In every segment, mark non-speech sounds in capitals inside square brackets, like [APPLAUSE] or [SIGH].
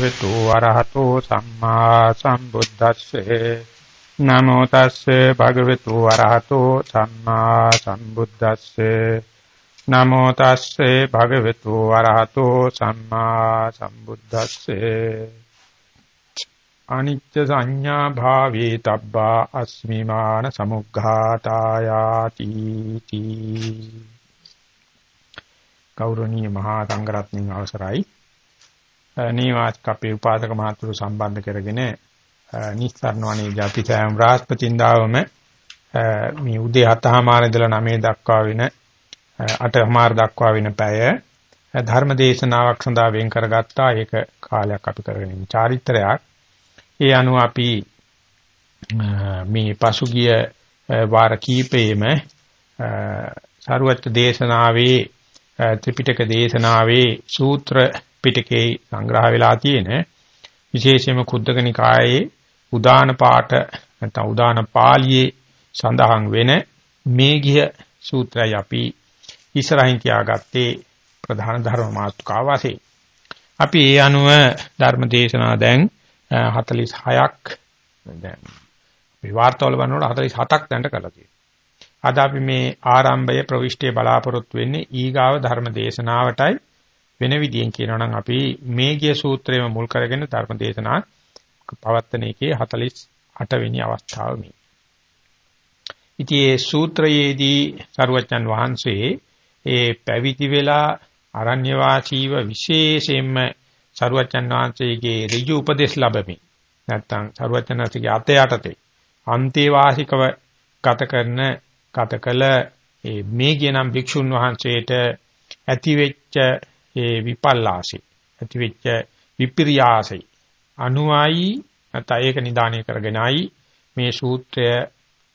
විතු වරහතෝ සම්මා සම්බුද්දස්සේ. නමෝ තස්සේ භගවතු වරහතෝ සම්මා සම්බුද්දස්සේ. නමෝ තස්සේ භගවතු වරහතෝ සම්මා සම්බුද්දස්සේ. අනිත්‍ය සංඥා භාවේ තබ්බා අස්මිමාන සමුග්ඝාතායාති තී. ගෞරවනීය මහා සංඝරත්නයන් අවසරයි. නීවාස්ක අපේ උපාසක මහතුරු සම්බන්ධ කරගෙන නිස්සාරණ වනේ ජාතිසෑම බ්‍රහස්පතින්දාවම මේ උදේ 7:00මාර ඉඳලා 9 දක්වා වෙන 8:00මාර දක්වා වෙන පැය ධර්ම දේශනාවක් සඳහා වෙන් කරගත්තා. ඒක කාලයක් අපි කරගෙන ඉන්න චාරිත්‍රාක් ඒ අනුව අපි මේ පසුගිය වාර කීපෙම සරුවත් දේශනාවේ ත්‍රිපිටක දේශනාවේ සූත්‍ර පිටකේ සංග්‍රහ වෙලා තියෙන විශේෂයෙන්ම කුද්දක නිකායේ උදාන පාඨ නැත්නම් උදාන පාළියේ සඳහන් වෙන මේඝිය සූත්‍රය අපි ඉස්සරහින් තියාගත්තේ ප්‍රධාන ධර්ම මාතෘකාව වශයෙන්. අපි ඒ අනුව ධර්ම දේශනා දැන් 46ක් දැන් මේ වාර්තාවල බලනකොට 47ක් දැන්ට කරලා තියෙනවා. අද අපි මේ ආරම්භය ප්‍රවිෂ්ඨයේ බලාපොරොත්තු වෙන්නේ ඊගාව ධර්ම දේශනාවටයි වෙන විදියෙන් කියනවා නම් අපි මේගිය සූත්‍රයම මුල් කරගෙන ධර්ම දේශනා පවත්තන එකේ 48 වෙනි අවස්ථාව මේ. ඉතින් මේ සූත්‍රයේදී සරුවච්චන් වහන්සේ ඒ පැවිදි වෙලා අරණ්‍ය වාසීව විශේෂයෙන්ම සරුවච්චන් වහන්සේගේ ඍජු උපදේශ ලැබෙමින් නැත්තම් සරුවච්චන්ගේ අත යටතේ අන්තේවාසිකව ගත කරන ගත කළ ඒ මේගිය නම් භික්ෂුන් වහන්සේට ඇතිවෙච්ච ඒ විපල්ලාසෙ ඇතිවෙච්ච විපිරියාසෙ අනුයි නැත්නම් ඒක නිදාණය කරගෙනයි මේ සූත්‍රය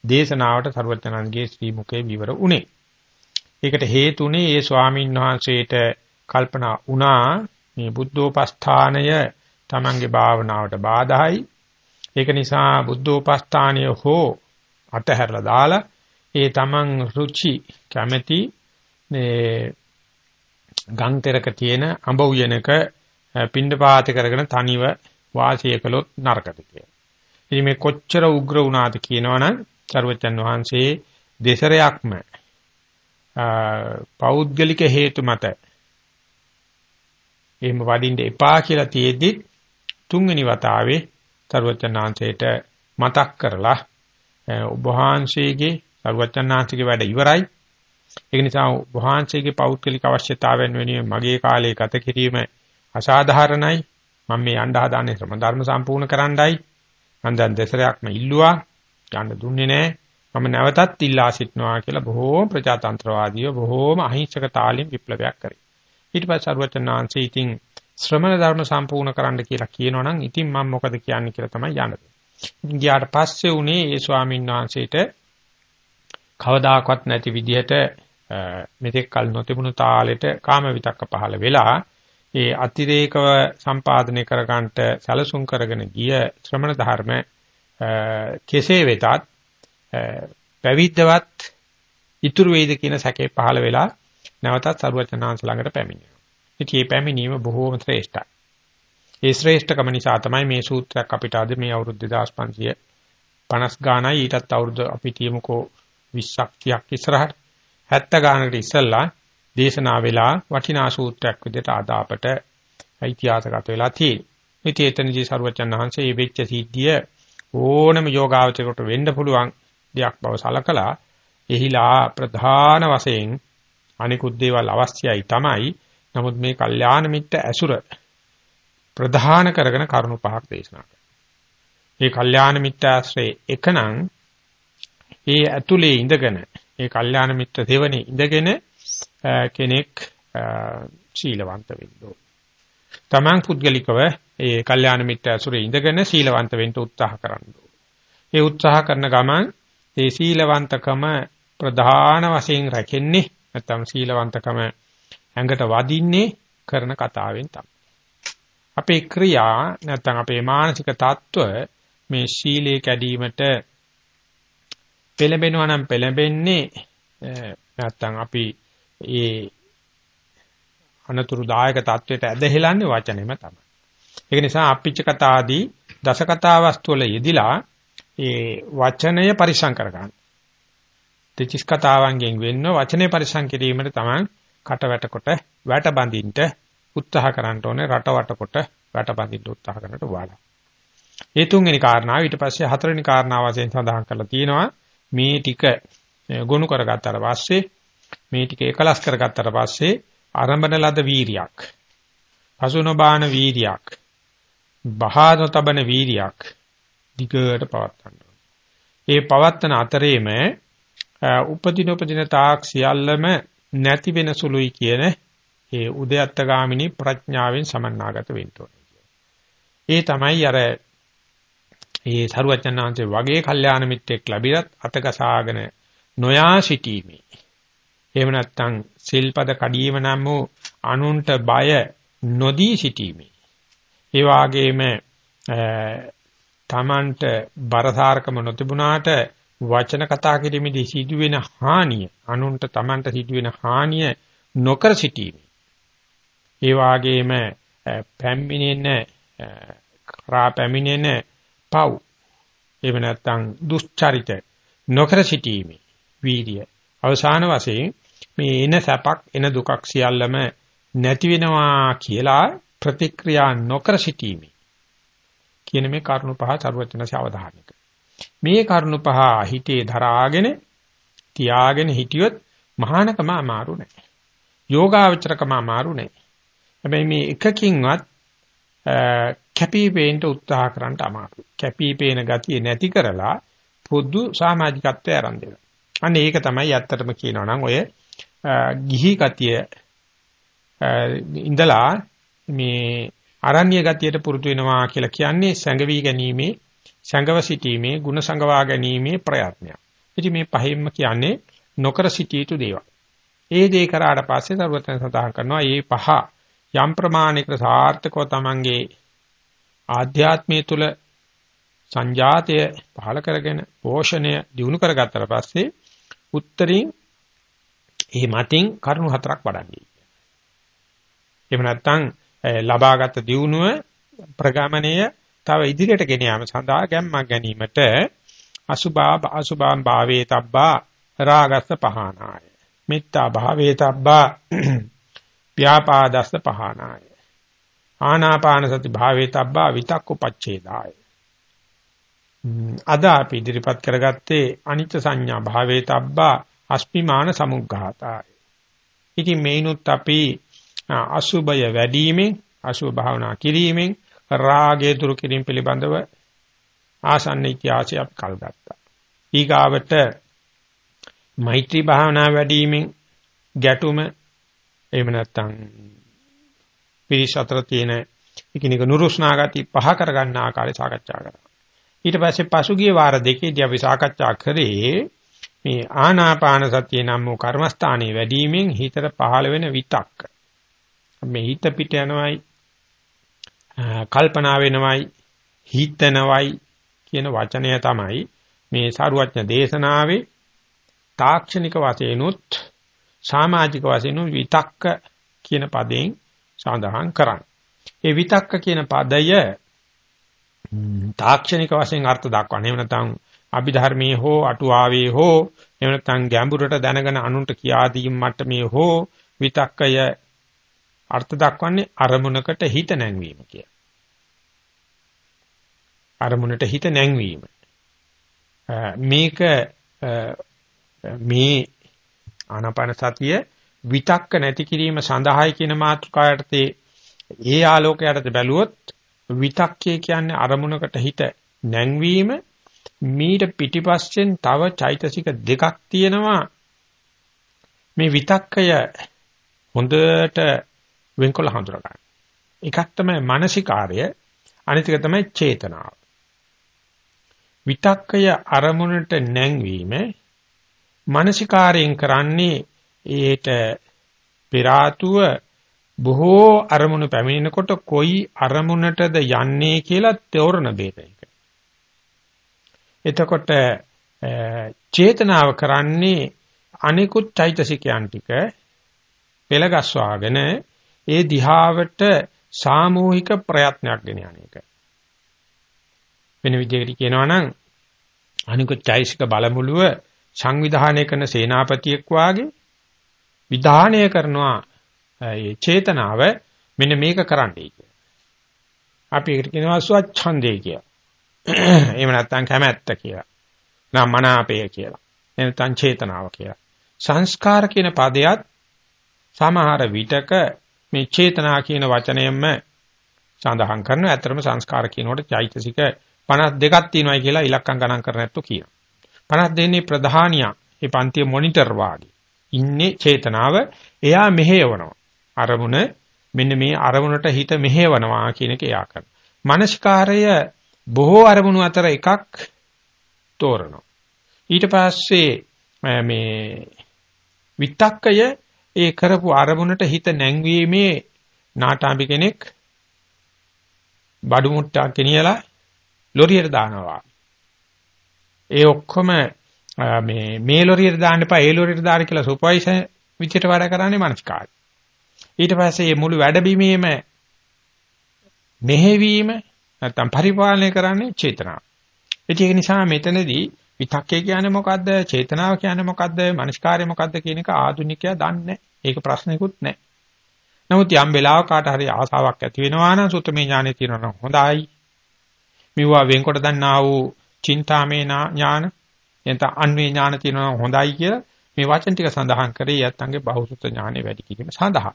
දේශනාවට ਸਰවඥාන්ගේ ශ්‍රී මුඛේ විවර උනේ. ඒකට හේතුනේ ඒ ස්වාමීන් වහන්සේට කල්පනා වුණා මේ බුද්ධෝපස්ථානය තමන්ගේ භාවනාවට බාධායි. ඒක නිසා බුද්ධෝපස්ථානය හෝ අතහැරලා දාලා ඒ තමන් රුචි කැමැති මේ ගම් තෙරක තියෙන අඹ උයනක පිණ්ඩපාත කරගෙන තනිව වාසය කළොත් නරකද කියලා. ඉතින් මේ කොච්චර උග්‍ර වුණාද කියනවනම් චරවචන් වහන්සේ දෙසරයක්ම පෞද්ගලික හේතු මත එහෙම වඩින්න එපා කියලා තියෙද්දි තුන්වෙනි වතාවේ චරවචන් මතක් කරලා ඔබ වහන්සේගේ චරවචන් වහන්සේගේ වැඩ ඉවරයි ඒක නිසා වහන්සේගේ පෞද්ගලික අවශ්‍යතාවයන් වෙනුවෙන් මගේ කාලේ ගත කිරීම අසාධාරණයි. මම මේ යන්න හදාන්නේ ශ්‍රම ධර්ම සම්පූර්ණ කරන්නයි. මම දැන් දෙසරයක්ම ඉල්ලුවා. යන්න දුන්නේ නැහැ. මම නැවතත් ඉල්ලා සිටනවා කියලා බොහෝම ප්‍රජාතන්ත්‍රවාදීව බොහෝම අහිංසක තාලින් විප්ලවයක් කරේ. ඊට පස්සේ අරුවචනාංශය ඉතින් ශ්‍රමණ ධර්ම සම්පූර්ණ කරන්න කියලා කියනවනම් ඉතින් මම මොකද කියන්නේ කියලා තමයි යන්නේ. ගියාට පස්සේ උනේ ඒ ස්වාමීන් වහන්සේට කවදාකවත් නැති විදිහට මෙතෙක් කල නොතිබුණු තාලෙට කාම විතක්ක පහළ වෙලා ඒ අතිරේකව සම්පාදනය කර ගන්නට සැලසුම් කරගෙන ගිය ශ්‍රමණ ධර්ම කෙසේ වෙතත් පැවිද්දවත් ඉතුරු වේද කියන සැකේ පහළ වෙලා නැවතත් සරුවචනාංශ ළඟට පැමිණෙනවා. ඉතින් මේ පැමිණීම බොහෝම ශ්‍රේෂ්ඨයි. ඒ ශ්‍රේෂ්ඨකම නිසා තමයි මේ සූත්‍රයක් අපිට අද මේ අවුරුදු 2550 ගානයි ඊටත් අවුරුදු අපි තියමුකෝ 20ක් 30ක් ඉස්සරහට 70 ගානකට ඉස්සෙල්ලා දේශනා වෙලා වටිනා සූත්‍රයක් විදිහට අද අපට ඉතිහාසගත වෙලා තියෙනවා. ඉතින් එතනදී සරුවචන් වහන්සේ මේ වෙච්ච සිද්ධිය ඕනම යෝගාවචරයට වෙන්න පුළුවන් දෙයක් බව සලකලා එහිලා ප්‍රධාන වශයෙන් අනිකුත් දේවල් අවශ්‍යයි තමයි. නමුත් මේ කල්යාණ මිත්‍ර ඇසුර ප්‍රධාන කරගෙන කරුණු පහක් දේශනා කරනවා. මේ කල්යාණ මිත්‍ර ආශ්‍රේ එකනම් ඒ ඇතුලේ ඉඳගෙන ඒ කල්යාණ මිත්‍ර දෙවනේ ඉඳගෙන කෙනෙක් ශීලවන්ත වෙන්න ඕන. තමන් පුද්ගලිකව ඒ කල්යාණ මිත්‍ර ඇසුරේ ඉඳගෙන ශීලවන්ත වෙන්න උත්සාහ කරන්න ඕන. ඒ උත්සාහ කරන ගමන් ඒ ශීලවන්තකම ප්‍රධාන වශයෙන් රැකෙන්නේ නැත්නම් ශීලවන්තකම ඇඟට වදින්නේ කරන කතාවෙන් තමයි. අපේ ක්‍රියා නැත්නම් අපේ මානසික තත්ත්ව මේ ශීලයේ කැඩීමට පෙළඹෙනවා නම් පෙළඹෙන්නේ නැත්තම් අපි ඒ අනතුරුදායක தത്വයට ඇදහිලන්නේ වචනෙම තමයි. ඒක නිසා අපිච්ච කතා ආදී දස කතා වස්තු වල යෙදිලා ඒ වචනය පරිසම් කරගන්න. දෙචිස් කතාවන්ගෙන් වෙන්න වචනේ පරිසම් කිරීමට තමයි කටවැට කොට වැට බඳින්න උත්සාහ කරන්න ඕනේ රටවට කොට වැට බඳින්න උත්සාහ කරනට වඩා. ඒ තුන්වෙනි කාරණාව ඊට පස්සේ හතරවෙනි කාරණාව වශයෙන් සඳහන් කරලා තියෙනවා මේ ටික ගොනු කරගත්තාට පස්සේ මේ ටික එකලස් කරගත්තාට පස්සේ ආරම්භන ලද වීරියක් පසුනබාන වීරියක් බහානතබන වීරියක් දිගට පවත්වන්න ඒ පවත්තන අතරේම උපදින උපදින තාක් සියල්ලම නැති වෙන සුළුයි කියන ඒ උදයත්තගාමිනී ප්‍රඥාවෙන් සමන්නාගත වෙන්න ඕනේ. ඒ තමයි අර ඒ සරුවචනාංශේ වගේ කල්යාණ මිත්‍රෙක් ලැබිලත් අතකසාගෙන නොයා සිටීමේ. එහෙම නැත්නම් සිල්පද කඩීම නම් වූ අනුන්ට බය නොදී සිටීමේ. ඒ වාගේම තමන්ට බරසාරකම නොතිබුණාට වචන කතා කිරීමේදී සිදුවෙන හානිය අනුන්ට තමන්ට සිදුවෙන හානිය නොකර සිටීමේ. ඒ වාගේම පැමිණෙන කරා පැමිණෙන පව්. එහෙම නැත්නම් දුෂ්චරිත නොකර සිටීමේ වීර්ය. අවසාන වශයෙන් මේ එන සැපක් එන දුකක් සියල්ලම නැති වෙනවා කියලා ප්‍රතික්‍රියා නොකර සිටීමේ කියන මේ කරුණු පහ චරවචනසේ අවධාරණය මේ කරුණු පහ හිතේ දරාගෙන තියාගෙන හිටියොත් මහානකම අමාරු නෑ. යෝගාවචරකම අමාරු නෑ. හැබැයි මේ එකකින්වත් කැපිපේන්න උත්සාහ කරන්න අමාරුයි. කැපිපේන ගතිය නැති කරලා පොදු සමාජිකත්වය ආරම්භ වෙනවා. අන්න ඒක තමයි ඇත්තටම කියනවා නම් ඔය ගිහි ගතිය ඉඳලා මේ අරණ්‍ය ගතියට පුරුදු වෙනවා කියලා කියන්නේ සැඟවි ගැනීමේ සැඟව සිටීමේ ಗುಣ සංගවා ගැනීමේ ප්‍රයත්නය. ඉතින් මේ පහින්ම කියන්නේ නොකර සිටිය යුතු දේවල්. ඒ දේ කරාට පස්සේ සර්වතන සඳහන් කරනවා මේ පහ යම් ප්‍රමාණයකට සාර්ථකව තමන්ගේ ආධ්‍යාත්මය තුල සංජාතය පහල කරගෙන පෝෂණය දිනු කරගත්තට පස්සේ උත්තරින් ඒ මතින් කරුණු හතරක් වඩන්නේ. එහෙම නැත්නම් ලබාගත් දියුණුව ප්‍රගමණය තව ඉදිරියට ගෙන යාම සඳහා ගැම්මක් ගැනීමට අසුභා අසුභාම් භාවේ තබ්බා රාගස්ස පහනාය. මෙත්තා භාවේ තබ්බා [CLEARS THROAT] ව්‍යාපාදස්ස පහනාය. ආනාපාන සති භාවේ තබ්බා විතක්කපච්ඡේදාය. අද අපි ඉදිරිපත් කරගත්තේ අනිත්‍ය සංඥා භාවේ තබ්බා අස්මිමාන සමුග්ඝාතාය. ඉතින් මේනොත් අපි අසුබය වැඩිවීමෙන් අසුබ භාවනා කිරීමෙන් රාගය දුරු කිරීම පිළිබඳව ආසන්න ඉතිහාසය අපි කල් ගත්තා. ඊගාවට මෛත්‍රී භාවනා වැඩිවීමෙන් ගැටුම එහෙම නැත්නම් පිරිස් අතර තියෙන එකිනෙක නුරුස්නා ගති පහ කරගන්න ආකාරය සාකච්ඡා කරා. ඊට පස්සේ පසුගිය වාර දෙකේදී අපි සාකච්ඡා කරේ මේ ආනාපාන සතිය නම් වූ කර්මස්ථානයේ වැඩිවීමෙන් හිතට පහළ වෙන විතක්ක. මේ හිත පිට යනවයි කල්පනා වෙනවයි හිතනවයි කියන වචනය තමයි මේ සාරුවඥ දේශනාවේ තාක්ෂණික වශයෙන්ුත් සමාජික වශයෙන් විතක්ක කියන පදයෙන් සඳහන් කරන්නේ. ඒ විතක්ක කියන පදය තාක්ෂණික වශයෙන් අර්ථ දක්වන්නේ. එහෙම නැත්නම් අභිධර්මයේ හෝ අටුවාවේ හෝ එහෙම නැත්නම් ගැඹුරට දැනගෙන අනුන්ට කියා දීම මට්ටමේ හෝ විතක්කය අර්ථ දක්වන්නේ අරමුණකට හිත නැංවීම කිය. අරමුණට හිත නැංවීම. මේක මේ ආනාපාන සතිය විතක්ක නැති කිරීම සඳහායි කියන මාතෘකාවට ඒ ආලෝකයට බැලුවොත් විතක්කේ කියන්නේ අරමුණකට හිත නැංවීම මීට පිටිපස්සෙන් තව චෛතසික දෙකක් තියෙනවා මේ විතක්කය හොඳට වෙන්කොල හඳුනා ගන්න. එකක් තමයි මානසිකාර්ය අනිත් එක තමයි චේතනාව. විතක්කය අරමුණට නැංවීම මානසිකාරයෙන් කරන්නේ ඒට පෙර ආතුව බොහෝ අරමුණු පැමිණෙනකොට කොයි අරමුණටද යන්නේ කියලා තෝරන දෙයක්. එතකොට චේතනාව කරන්නේ අනිකුත් චෛතසිකයන් ටික පෙළගස්වාගෙන ඒ දිහාවට සාමූහික ප්‍රයත්නයක් ගෙන යන්නේක. වෙන විදිහකට කියනවා නම් අනිකුත් චෛසික බලමුළුව සංවිධානය කරන සේනාපතියෙක් වාගේ විධානය කරනවා ඒ චේතනාව මෙන්න මේක කරන්නයි කියලා. අපි ඒකට කියනවා ස්වච්ඡන්දේ කියලා. [CLEARS THROAT] එහෙම නැත්නම් කැමැත්ත කියලා. නම් මනාපය කියලා. එනතන් චේතනාව කියලා. සංස්කාර කියන පදයට සමහර විටක මේ චේතනා කියන වචනයෙන්ම සඳහන් කරනවා. ඇත්තටම සංස්කාර කියනකොට චෛතසික 52ක් තියෙනවායි කියලා ඉලක්කම් ගණන් කර නැත්තු කියනවා. 52 ප්‍රධානියා මේ පන්තිය මොනිටර් වාගේ ඉන්නේ චේතනාව එයා මෙහෙයවනවා. අරමුණ මෙන්න මේ අරමුණට හිත මෙහෙවනවා කියන එක එයා කරනවා. මනස්කාරය බොහෝ අරමුණු අතර එකක් තෝරනවා. ඊට පස්සේ මේ විතක්කය ඒ කරපු අරමුණට හිත නැංවීමේ නාටාඹි කෙනෙක් බඩු මුට්ටක් ගෙනියලා ලොරියට දානවා. ඒ ඔක්කොම මේ මේ ලොරියට දාන්න එපා ඒ ලොරියට දාන්න කියලා සුපර්වයිසර් විදියට වැඩ කරන්නේ මනස්කාරය. ඊට පස්සේ මේ මුළු වැඩබිමේම මෙහෙවීම නැත්තම් පරිපාලනය කරන්නේ චේතනාව. ඒක නිසා මෙතනදී විතක්කේ කියන්නේ මොකද්ද? චේතනාව කියන්නේ මොකද්ද? මනස්කාරය මොකද්ද කියන එක ආධුනිකයා දන්නේ ඒක ප්‍රශ්නයක්වත් නැහැ. නමුත් යම් වෙලාවක කාට හරි ආසාවක් ඇති වෙනවා නම් සුත්තමේ ඥානෙ තියෙනවා නම් හොඳයි. මෙවුවා වෙන්කොට දන්නා වූ චින්තාමේ ඥාන එතන අන්වේ ඥාන තියෙනවා නම් හොඳයි කියලා මේ වචන ටික සඳහන් කරේ යත්තන්ගේ බහුසුත ඥානෙ වැඩි කිරීම සඳහා.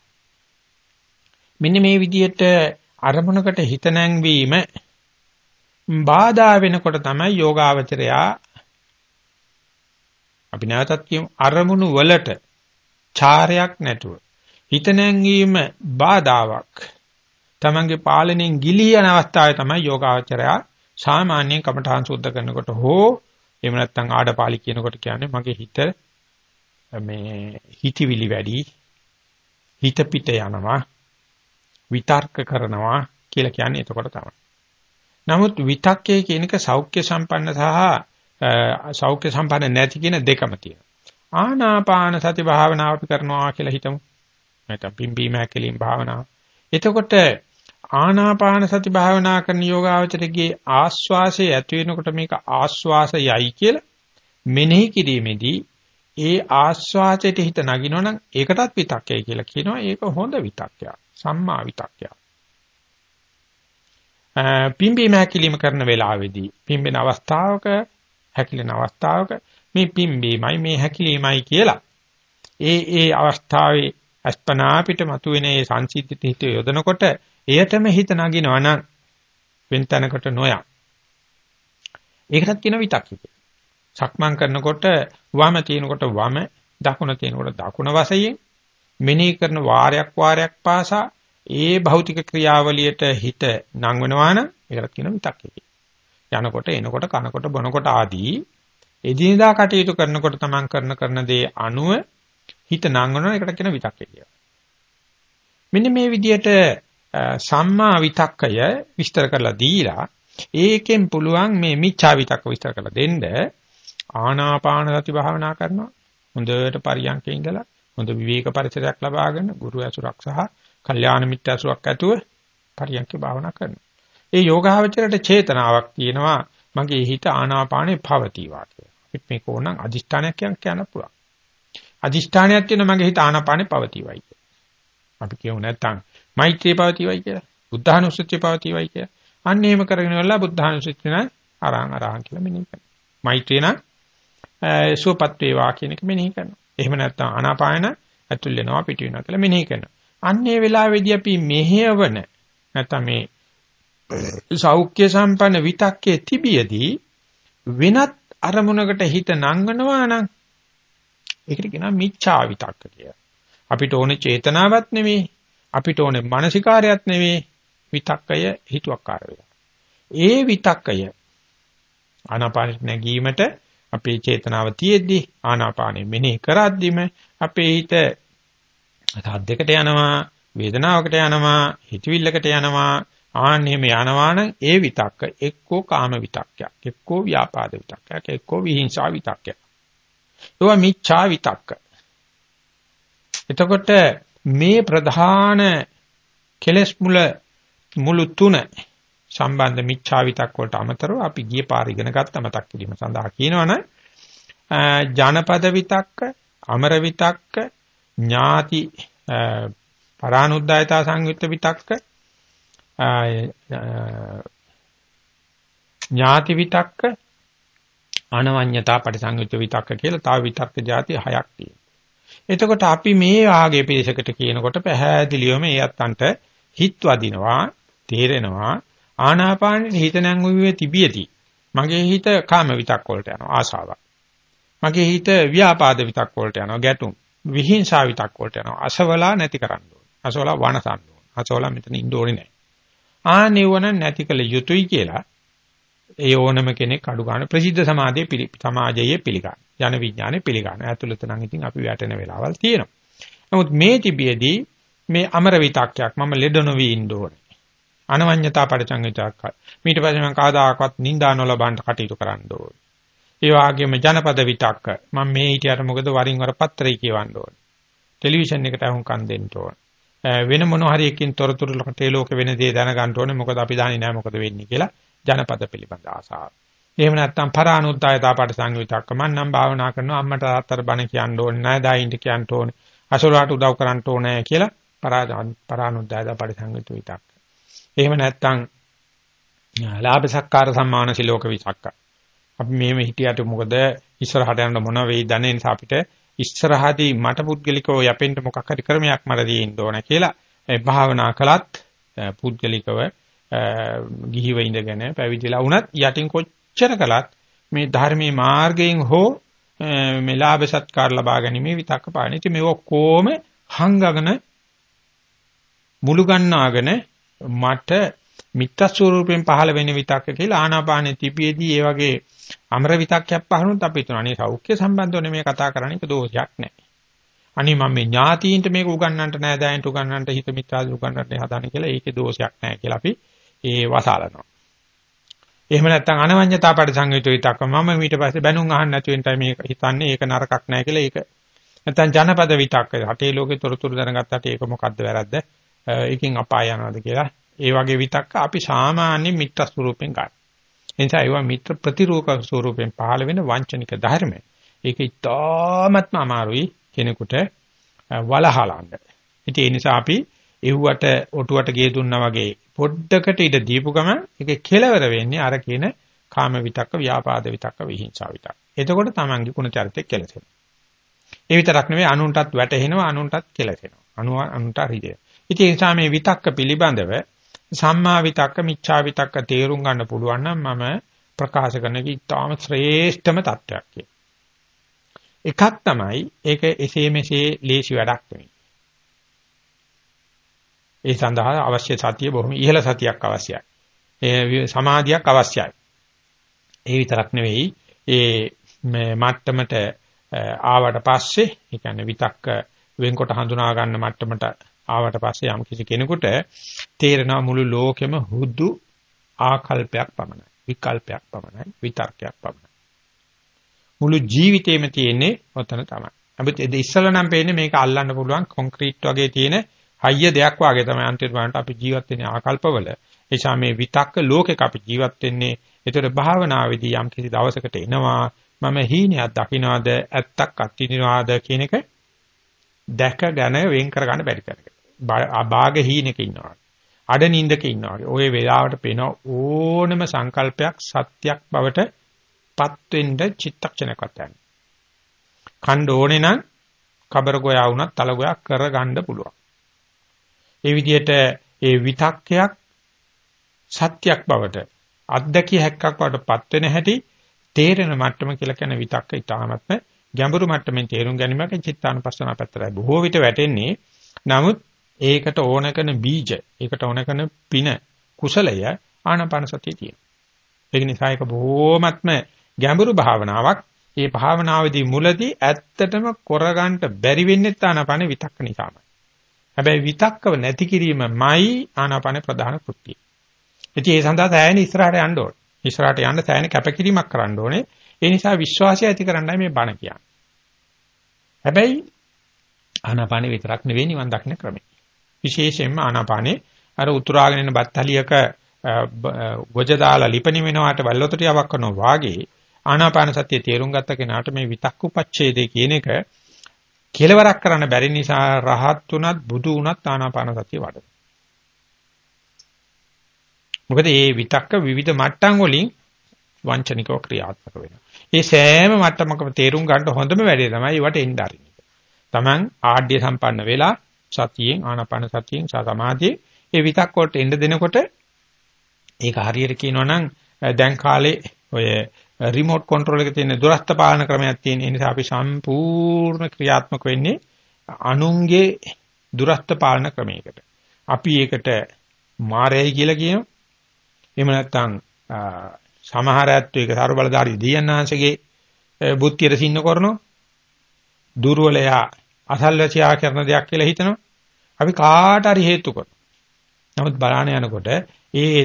මෙන්න මේ විදිහට අරමුණකට හිත නැංවීම බාධා වෙනකොට තමයි යෝගාවචරයා අපි නැවතත් කියමු අරමුණු වලට චාරයක් නැතුව හිත නැංවීම බාධාවක් තමන්ගේ පාලනයෙන් ගිලී යන අවස්ථාවේ තමයි යෝගාවචරයා සාමාන්‍යයෙන් කමඨාන් සුද්ධ කරනකොට හෝ එහෙම නැත්නම් ආඩපාලි කියනකොට කියන්නේ මගේ හිත මේ හිතවිලි වැඩි හිත පිට යනවා විතර්ක කරනවා කියලා කියන්නේ එතකොට තමයි. නමුත් විතක්කේ කියන එක සෞඛ්‍ය සම්පන්න සහ සෞඛ්‍ය සම්පන්න නැති කියන දෙකම තියෙනවා. ආනාපාන සති භාවනාව අපි කරනවා කියලා හිතමු. නැත්නම් පිම්බීම හැකලීම් භාවනාව. එතකොට ආනාපාන සති භාවනා කරන යෝගාවචරයේ ආස්වාසය ඇති වෙනකොට මේක ආස්වාසයයි කියලා මෙනෙහි කිරීමේදී ඒ ආස්වාසයට හිත නගිනවනම් ඒකටත් විතක්කය කියලා කියනවා. ඒක හොඳ විතක්කයක්. සම්මා විතක්කය. පිම්බීම හැකිලිම කරන වෙලාවේදී පිම්බෙන අවස්ථාවක හැකිලෙන අවස්ථාවක මේ පිම්බීමයි මේ හැකිලීමයි කියලා ඒ ඒ අවස්ථාවේ අස්පනා පිට මතුවෙන ඒ සංසිද්ධිත හිත යොදනකොට එයටම හිත නගිනවා නම් වෙනතනකට නොයා ඒකටත් කියන විතක්කය සක්මන් කරනකොට වම තියෙනකොට වම දකුණ තියෙනකොට දකුණ වශයෙන් මෙනෙහි කරන වාරයක් වාරයක් පාසා ඒ භෞතික ක්‍රියාවලියට හිත නංවනවා නම් ඒකට කියන විතක්කේ. යනකොට එනකොට කනකොට බොනකොට ආදී එදිනදා කටයුතු කරනකොට තමන් කරන කරන දේ අනුව හිත නංවනවා ඒකට කියන විතක්කේ කියලා. මෙන්න මේ විදිහට සම්මා විතක්කය විස්තර කරලා දීලා ඒකෙන් පුළුවන් මේ මිච්ඡා විතක්ක විස්තර කරලා දෙන්න ආනාපාන සති භාවනා කරනවා හොඳට පරියන්කේ ඉඳලා හොඳ විවේක පරිසරයක් ලබාගෙන ගුරු ඇසුරක් සහ කල්යාණ මිත්‍ර ඇසුරක් ඇතුව පරියන්ක භාවනා කරනවා. ඒ යෝගාවචරයට චේතනාවක් තියෙනවා මගේ හිත ආනාපානේ පවතිවා කියලා. අපිට මේක ඕනනම් අදිෂ්ඨානයක් කියන්න පුළුවන්. අදිෂ්ඨානයක් තියෙන මගේ හිත ආනාපානේ පවතිවයි කියලා. අපි කියමු නැත්තම් මෛත්‍රිය පවතිවයි කියලා. බුද්ධානුස්සතිය පවතිවයි කියලා. අන්න එහෙම කරගෙන ඉවරලා බුද්ධානුස්සතිය න අරහං අරහං කියලා මෙනෙහි කරනවා. මෛත්‍රිය නම් සුවපත් වේවා කියන එක මෙනෙහි කරනවා. එහෙම නැත්නම් ආනාපාන ඇතුල් වෙනවා පිට වෙනවා කියලා මෙනෙහි කරනවා. අන්නේ වෙලාවේදී අපි මෙහෙයවන නැත්නම් මේ සෞඛ්‍ය සම්පන්න විතක්කේ තිබියදී වෙනත් අරමුණකට හිත නංගනවා නම් ඒකට කියනවා මිච්ඡා විතක්ක කියලා. අපිට ඕනේ චේතනාවක් නෙවෙයි අපිට ඕනේ මානසිකාරයක් නෙවෙයි විතක්කය හිතුවක්කාර වෙලා. ඒ විතක්කය ආනාපාන නැගීමට අපේ චේතනාව තියෙද්දි ආනාපානෙ මෙනෙහි කරද්දිම අපේ හිත සද්දයකට යනවා වේදනාවකට යනවා හිතවිල්ලකට යනවා ආන්නෙම යනවා නම් ඒ විතක්ක එක්කෝ කාම විතක්කයක් එක්කෝ ව්‍යාපාද විතක්කයක් එක්කෝ විහිංසා විතක්කයක් ඒවා මිච්ඡා විතක්ක එතකොට මේ ප්‍රධාන කෙලස් මුල මුළු තුන සම්බන්ධ මිච්ඡා විතක් වලට අමතරව අපි ගිය පාර ඉගෙන ගත්ත මතක් කිරීම සඳහා කියනවනේ ජනපද විතක්ක අමර විතක්ක ඥාති පරානුද්යතා සංයුක්ත විතක්ක ඥාති විතක්ක අනවඤ්‍යතා පරිසංයුක්ත විතක්ක කියලා තව විතක්ක જાති හයක් තියෙනවා. එතකොට අපි මේ ආගේ පිළිසකට කියනකොට පැහැදිලිවම ඒ අත්තන්ට හිත් වදිනවා, තේරෙනවා ආනාපානෙ හිත නැංගුවේ තිබියදී මගේ හිත කාම විතක් වලට යනවා ආසාවක්. මගේ හිත ව්‍යාපාද විතක් වලට යනවා ගැටුම්. විහිංසා විතක් වලට යනවා අසවලා නැති කරන්න ඕනේ. අසවලා වනසන්න ඕනේ. අසවලා මෙතන ඉන්න ඕනේ නැහැ. ආනෙවන නැති කළ යුතුයි කියලා ඒ ඕනම කෙනෙක් අඩු ගන්න ප්‍රසිද්ධ සමාජයේ සමාජයේ පිළිගන්න. ජන විඥානේ පිළිගන්න. ඇතුළත නම් ඉතින් අපි වැටෙන වෙලාවල් තියෙනවා. නමුත් මේ තිබියදී මේ අමර විතක්යක් මම ලෙඩ නොවි ඉන්න ඕනේ. අනවඤ්‍යතා පරිසංවිතක්. ඊට පස්සේ මම කවදාකවත් නිඳා නොලබන්න කටයුතු කරන්න ඕනේ. ඒ වගේම ජනපද විතක්ක මම මේ හිටියට මොකද වරින් වර පත්‍රය කියවන්න ඕනේ. ටෙලිවිෂන් එකට අහුම්කම් දෙන්න ඕනේ. වෙන මොන හරි එකකින් තොරතුරු ලෝකේ ලෝක වෙන දේ දැනගන්න ඕනේ මොකද අපි දන්නේ නැහැ මොකද වෙන්නේ කියලා ජනපද පිළිබඳ ආසාව. එහෙම නැත්නම් පරානුද්යතා පාට සංයුතක්ක මම නම් භාවනා කරනවා අම්මට තාත්තට බණ කියන්න ඕනේ නැහැ දායින්ට කියන්න ඕනේ අසලට උදව් කරන්න ඕනේ කියලා පරානුද්යතා පාට සංයුත විතක්ක. එහෙම නැත්නම් ලාභ සක්කාර සම්මාන සිලෝක විතක්ක. අපි මෙහෙම හිටියට මොකද ඉස්සරහට යන මොන වෙයිද දන්නේ නිසා අපිට ඉස්සරහදී මට පුද්ගලිකව යපෙන්න මොකක් හරි ක්‍රමයක් මට දෙන්න ඕන කියලා භාවනා කළත් පුද්ගලිකව ගිහිව ඉඳගෙන පැවිදිලා වුණත් යටින් කොච්චර කළත් මේ ධර්මයේ මාර්ගයෙන් හෝ මේ ලාභ සත්කාර ලබා ගැනීම විතක්ක පාන. ඉතින් මේ ඔක්කොම හංගගෙන මුළු ගන්නාගෙන මට මිත්‍ර ස්වරූපයෙන් පහළ වෙන විතක්ක කියලා ආනාපානෙ තිබියදී ඒ වගේ අමර විතක්කයක් පහළුනොත් අපි හිතනවා අනේ සෞඛ්‍ය සම්බන්ධව මේ කතා කරන්නේ ඒක දෝෂයක් නැහැ. අනේ මම මේ ඥාතීන්ට මේක උගන්වන්නට නෑ දයන්ට උගන්වන්නට හිත මිත්‍රාද උගන්වන්නට හදාන කියලා ඒකේ දෝෂයක් නැහැ කියලා අපි ඒ වසාලනවා. එහෙම නැත්නම් අනවඤ්‍යතා පරිසංයුත විතක්ක මම ඊට පස්සේ බැනුම් අහන්න නැති වෙන time මේක හිතන්නේ ඒක නරකක් නැහැ කියලා ඒක නැත්නම් ජනපද විතක්ක රටේ ලෝකේ තොරතුරු දැනගත්තට ඒක මොකද්ද වැරද්ද ඒකෙන් අපාය යනවාද කියලා ඒ වගේ විතක්ක අපි සාමාන්‍ය මිත්‍ර ස්වරූපෙන් ගන්න. එනිසා ඒවා මිත්‍ර ප්‍රතිරූප ස්වරූපෙන් පහළ වෙන වංචනික ධර්ම. ඒක ඉතාමත්ම අමාරුයි කෙනෙකුට වලහලන්න. ඉතින් ඒ නිසා අපි එව්වට ඔටුවට ගේ දුන්නා වගේ පොඩ්ඩකට ඉඳ දීපු ගම ඒක කෙලවර වෙන්නේ අර කියන කාම විතක්ක, ව්‍යාපාද විතක්ක, විහිංසා විතක්ක. එතකොට තමන්ගේ කුණ චරිතය කෙලසෙනවා. ඒ විතරක් නෙවෙයි අනුන්ටත් වැටහෙනවා, අනුන්ටත් කෙලසෙනවා. අනු අනුන්ට රිදේ. ඉතින් ඒ නිසා මේ විතක්ක පිළිබඳව සම්මා විතක්ක, මිච්ඡා විතක්ක තේරුම් ගන්න පුළුවන් නම් මම ප්‍රකාශ කරන කී ඊටාම ශ්‍රේෂ්ඨම තත්වයක් කියලා. එකක් තමයි ඒක එසේ මෙසේ ලේසි වැඩක් නෙවෙයි. ඒ සඳහා අවශ්‍ය සතිය බොහොම ඉහළ සතියක් අවශ්‍යයි. ඒ සමාධියක් අවශ්‍යයි. ඒ විතරක් නෙවෙයි ඒ මට්ටමට ආවට පස්සේ ඒ කියන්නේ විතක්ක වෙන්කොට හඳුනා ගන්න මට්ටමට ආවට පස්සේ යම් කිසි කෙනෙකුට තේරෙනවා මුළු ලෝකෙම හුදු ආකල්පයක් පමණයි විකල්පයක් පමණයි විතර්කයක් පමණයි මුළු ජීවිතේම තියෙන්නේ ඔතන තමයි. අපිට ඉස්සල නම් පේන්නේ මේක අල්ලන්න පුළුවන් කොන්ක්‍රීට් වගේ තියෙන හයිය දෙයක් වාගේ තමයි අන්තිම බලන්න අපි ජීවත් වෙන්නේ ආකල්පවල. එනිසා මේ විතක්ක ලෝකෙක අපි ජීවත් වෙන්නේ ඒතර භාවනාවේදී යම් කිසි දවසකට එනවා මම හීනයක් දකින්නවද ඇත්තක් අත්විඳිනවද කියන එක දැක ගැන වෙන් කර ගන්න බැරි කරගෙන. භාග හීනෙක ඉන්නවා. අඩ නින්දක ඉන්නවා. ওই වෙලාවට පේන ඕනම සංකල්පයක් සත්‍යක් බවට පත් වෙන්න චිත්තක්ෂණයක්වත් යන්නේ. ඛණ්ඩ ඕනේ නම් කබර ගෝයා වුණත් තල ගෝයා කරගන්න පුළුවන්. ඒ විදිහට ඒ විතක්කයක් සත්‍යක් බවට අත්දැකිය හැක්කක් බවට පත් වෙන හැටි තේරෙන මට්ටම කියලා කියන විතක්ක ඊටාමත්ම ගැඹුරු මට්ටමින් තේරුම් ගැනීමක චිත්තානුපස්සන පැත්තටයි බොහෝ විට වැටෙන්නේ. නමුත් ඒකට ඕන කරන බීජ, ඒකට ඕන කරන පින, කුසලය ආනාපාන සතිය තියෙනවා. ඒක නිසා ඒක බොහෝමත්ම ගැඹුරු භාවනාවක්. මේ භාවනාවේදී මුලදී ඇත්තටම කරගන්න බැරි වෙන්නේ ආනාපාන විතක්ක නිසාමයි. හැබැයි විතක්කව නැති කිරීමමයි ආනාපාන ප්‍රධාන කෘත්‍යය. ඉතින් ඒ සඳහා සෑහෙන ඉස්සරහට යන්න ඕනේ. ඉස්සරහට යන්න සෑහෙන කැපකිරීමක් කරන්න ඕනේ. ඒ නිසා විශ්වාසය ඇති කරන්නයි මේ බණ කියන්නේ. හැබැයි ආනාපානෙ විතරක් නෙවෙයි නිවන් දකින්න ක්‍රමය. විශේෂයෙන්ම ආනාපානෙ අර උතුරාගෙන එන බත්තලියක ගොජ දාලා ලිපණි වෙනවාට වල්ලොතට යවක් කරනවා වාගේ ආනාපාන සතිය තේරුම් ගත්ත කෙනාට මේ විතක්කුපච්ඡේදේ කියන එක කෙලවරක් කරන්න බැරි නිසා රහත් උනත් බුදු උනත් ආනාපාන සතිය වඩන. මොකද මේ විතක්ක විවිධ මට්ටම් වලින් වංචනිකව ක්‍රියාත්මක වෙනවා. මේ සෑම මට්ටමකම තේරුම් ගන්න හොඳම වැඩේ තමයි ඒවට එන්න අරින්න. Taman ආඩ්‍ය සම්පන්න වෙලා සතියෙන් ආනාපාන සතියෙන් සමාධියේ ඒ විතක් වලට එන්න දෙනකොට ඒක හරියට කියනවනම් දැන් කාලේ ඔය රිමෝට් කන්ට්‍රෝල් එකේ තියෙන දුරස්ත පාලන ක්‍රමයක් තියෙන නිසා අපි සම්පූර්ණ ක්‍රියාත්මක වෙන්නේ අනුන්ගේ දුරස්ත පාලන ක්‍රමයකට. අපි ඒකට මායයි කියලා කියනවා. එහෙම නැත්නම් සමහර ඇත්තෝ ඒක සර්ව බලධාරී දියන්නාංශගේ බුද්ධියට සින්න කරනවා. දුර්වලයා අසල්වැසියා කරන දෙයක් කියලා හිතනවා. අපි කාට හරි හේතු කරනවා. නමුත් බලාන යනකොට ඒ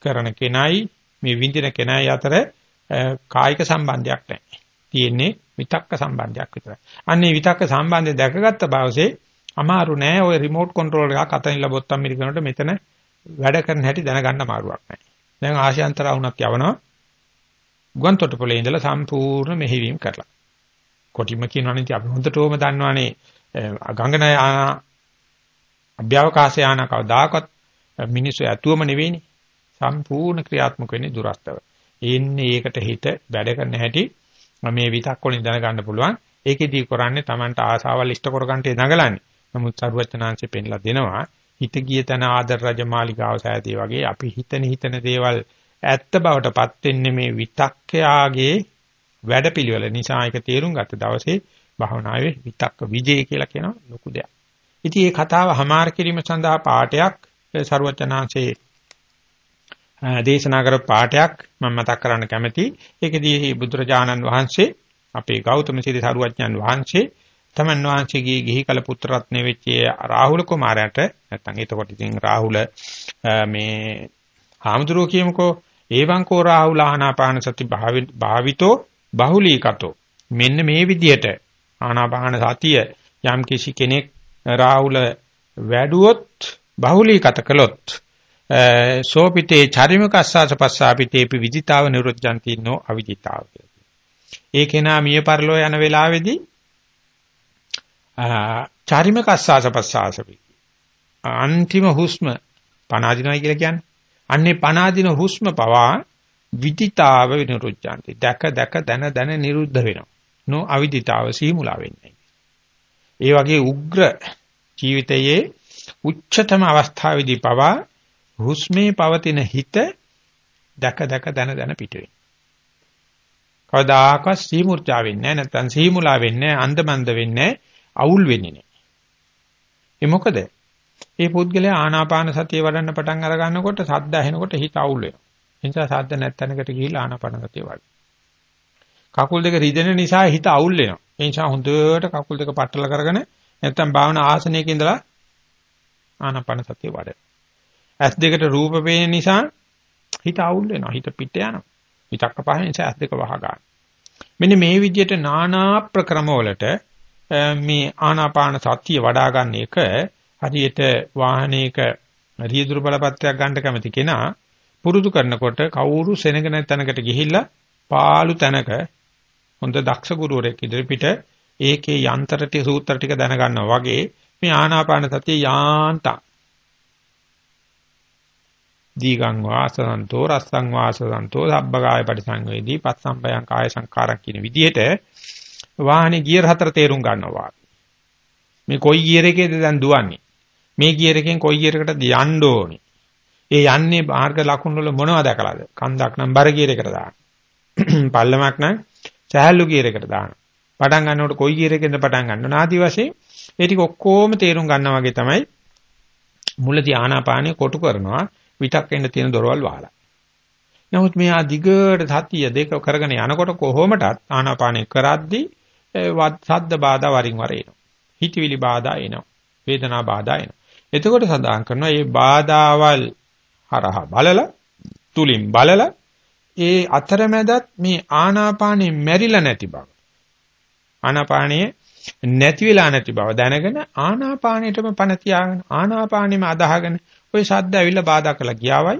කරන කෙනයි මේ විඳින කෙනයි අතර කායික සම්බන්ධයක් නැහැ. තියෙන්නේ විතක්ක සම්බන්ධයක් විතරයි. අන්නේ විතක්ක සම්බන්ධය දැකගත්ත බවසේ අමාරු නෑ ওই රිමෝට් කන්ට්‍රෝල් එකක් අතින් ලැබොත්තම් මිරිකනකොට මෙතන වැඩ කරන හැටි දැනගන්න අමාරුවක් නෑ. දැන් ආශයන්තරා වුණත් යවනවා. ගුවන් තොටුපළේ ඉඳලා සම්පූර්ණ මෙහෙවීම කරලා. කොටිම කියනවනේ ඉතින් අපි හොඳටම දන්නවනේ ගංගන අභ්‍යවකාශ යාන කවදාකවත් මිනිස්සු ඇතුවම නෙවෙයිනේ. සම්පූර්ණ ක්‍රියාත්මක වෙන්නේ දුරස්තව. එන්නේ ඒකට හිත වැඩ කරන හැටි මේ විතක් වලින් දැනගන්න පුළුවන්. ඒකෙදී කරන්නේ Tamanට ආසාවල් ඉෂ්ට කරගන්න නගලන්නේ. නමුත් සරුවචනාංශය පෙන්ලා දෙනවා හිත ගිය තන ආදර රජමාලිගාව සෑදී වගේ අපි හිතන හිතන දේවල් ඇත්ත බවටපත් වෙන්නේ මේ විතක්කයාගේ වැඩපිළිවෙල නිසා ඒක තේරුම් ගත්ත දවසේ භාවනාවේ විතක්ක විජේ කියලා කියන ලොකු දෙයක්. ඉතින් මේ කතාව හමාර කිරීම සඳහා පාඩයක් සරුවචනාංශයේ දේශනා කරපු පාඩයක් මම මතක් කරන්න කැමතියි. ඒකදී බුදුරජාණන් වහන්සේ අපේ ගෞතම සිරි සරුවඥන් වහන්සේ තමන් වහන්සේගේ ගිහි කල පුත්‍ර රත්නේ වෙච්ච රාහුල කුමාරයාට නැත්තම් එතකොට ඉතින් රාහුල මේ හාමුදුරුවෝ කියමුකෝ ඒවං කෝ රාහුල ආනාපාන සති භාවිතෝ බහුලීකතෝ මෙන්න මේ විදිහට ආනාපාන සතිය යම් කිසි කෙනෙක් රාහුල වැඩුවොත් බහුලීකත කළොත් සෝපිතේ චරිමක අස්සාස පස්සාපිතේපි විදිතාව නිරුද්ධಂತಿ නෝ අවිදිතාව ඒ කෙනා මිය පරලෝ යන වෙලාවේදී චරිමක අස්සාස පස්සාසපි. අන්තිම හුස්ම පනාදිනයි කියලා කියන්නේ. අන්නේ පනාදින හුස්ම පවා විදිතාව නිරුද්ධಂತಿ දැක දැක දන දන නිරුද්ධ වෙනවා. නෝ අවිදිතාව සීමුලා වෙන්නේ. ඒ වගේ උග්‍ර ජීවිතයේ උච්චතම අවස්ථාවේදී පවා හුස්මේ පවතින හිත දැක දැක දන දන පිටුවේ. කවදාකවත් සීමුර්ජා වෙන්නේ නැහැ නැත්නම් සීමුලා වෙන්නේ නැහැ අන්දමන්ද වෙන්නේ අවුල් වෙන්නේ නැහැ. ඒ මොකද? මේ පුද්ගලයා ආනාපාන සතිය වඩන්න පටන් අර ගන්නකොට සද්ද ඇහෙනකොට හිත අවුල් වෙනවා. ඒ නිසා සද්ද නැත්තනකට ගිහිල්ලා ආනාපාන සතිය වඩන්න. කකුල් දෙක රිදෙන නිසා හිත අවුල් වෙනවා. ඒ නිසා හොඳට කකුල් දෙක පట్టල කරගෙන නැත්තම් භාවනා ආසනයක ඉඳලා ආනාපාන සතිය වඩන්න. ඇස් දෙකට රූප පේන නිසා හිත අවුල් වෙනවා. හිත පිට යනවා. විතක්ක පහ නිසා ඇස් දෙක වහ ගන්න. මෙන්න මේ විදිහට নানা ප්‍රක්‍රම වලට මේ ආනාපාන සතිය වඩා ගන්න එක හරියට වාහනයක රියදුරු බලපත්‍රයක් ගන්න කැමති කෙනා පුරුදු කරනකොට කවුරු සෙනග නැතනකට ගිහිල්ලා පාළු තැනක හොඳ දක්ෂ ගුරුවරයෙක් ඉදිරිපිට ඒකේ යන්ත්‍ර ටික සූත්‍ර ටික දැනගන්නවා වගේ මේ ආනාපාන සතිය යාන්තම් දීගං වාසසන්තෝ රස්සං වාසසන්තෝ සබ්බකාය පරිසංවේදී පස්සම්පයං කාය සංකාරක් කියන විදිහට වාහනේ ගියර් හතර තේරුම් ගන්නවා. මේ කොයි ගියර් එකේද දැන් දුවන්නේ? මේ ගියර් එකෙන් කොයි ගියර් එකටද යන්න ඕනේ? ඒ යන්නේ මාර්ග ලකුණු වල මොනවද දැකලාද? කන්දක් නම් බර ගියර් එකට දාන්න. [CLEARS THROAT] පල්ලමක් නම් සහැල්ලු ගියර් එකට දාන්න. පටන් ගන්නකොට කොයි ගියර් එකෙන්ද පටන් ගන්නව? නාදි වශයෙන් ඒ ටික ඔක්කොම තේරුම් ගන්නා වගේ තමයි මුලදී ආනාපානිය කොටු කරනවා විතක් එන්න තියෙන දොරවල් වහලා. නමුත් මෙහා දිගට සතිය දෙක කරගෙන යනකොට කොහොමටත් ආනාපානෙ කරද්දී සද්ද බාධා වරින් වර එනවා. හිතවිලි බාධා එනවා. වේදනා බාධා එනවා. එතකොට සඳහන් කරනවා මේ බාධාවල් හරහා බලලා තුලින් බලලා ඒ අතරමැදත් මේ ආනාපානෙ මැරිලා නැති බව. ආනාපානයේ නැති වෙලා නැති බව දැනගෙන ආනාපානෙටම පණ තියාගෙන ආනාපානෙම අදහගෙන ওই ශබ්ද ඇවිල්ලා බාධා කළා ගියාවයි.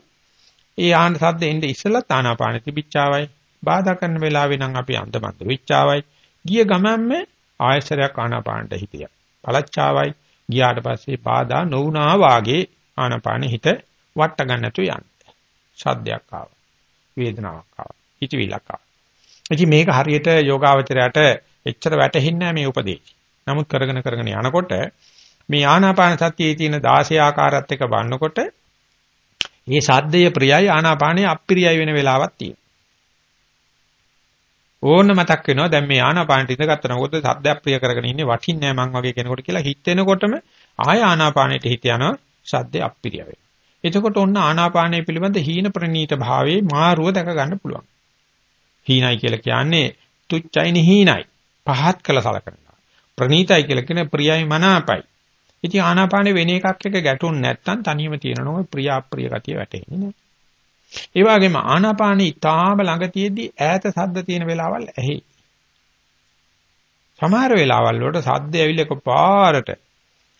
ඒ ආහන ශබ්ද එන්නේ ඉස්සෙල්ලා ආනාපාන තිබිච්චාවයි. බාධා කරන වෙලාවේ නම් අපි අන්තමන්ත වෙච්චාවයි. ගිය ගමන්ම ආයශරයක් ආනාපානට හිතියා. පළච්චාවයි. ගියාට පස්සේ බාධා නොවුනා වාගේ ආනාපානෙ හිත වට ගන්න නැතු යන්නේ. ශබ්දයක් ආවා. වේදනාවක් ආවා. හිතවිල්ලක් ආවා. ඉතින් මේක හරියට යෝගාවචරයට එච්චර වැටහෙන්නේ නැහැ මේ උපදේශය. නමුත් කරගෙන කරගෙන යනකොට මේ ආනාපාන සතියේ තියෙන 16 ආකාරات එක බලනකොට මේ සද්දය ප්‍රියයි ආනාපානය අප්‍රියයි වෙන වෙලාවක් තියෙනවා. ඕන්න මතක් වෙනවා දැන් මේ ආනාපානට ඉඳගත්තා මොකද සද්දයක් ප්‍රිය කරගෙන ඉන්නේ වටින්නේ නැහැ මං වගේ කෙනෙකුට කියලා හිතෙනකොටම ආය ආනාපානෙට හිත යනවා සද්දේ අප්‍රිය වෙනවා. එතකොට ඔන්න ආනාපානය පිළිබඳ හීන ප්‍රනීත භාවයේ මාරුව දැක ගන්න පුළුවන්. හීනයි කියලා කියන්නේ තුච්චයි නිහීනයි. පහත් කළ සලකනවා. ප්‍රනීතයි කියලා කියන්නේ ප්‍රියයි මනාපයි. ඉතින් ආනාපානෙ වෙන එකක් එක ගැටුන් නැත්තම් තනියම තියෙනවා ප්‍රිය අප්‍රිය ගතිය වැටෙන්නේ නෑ. ඒ වගේම ආනාපානෙ ඊටාම ළඟ තියෙද්දි ඈත සද්ද තියෙන වෙලාවල් ඇහි. සමහර වෙලාවල් වලට සද්ද ඇවිල්ලා එකපාරට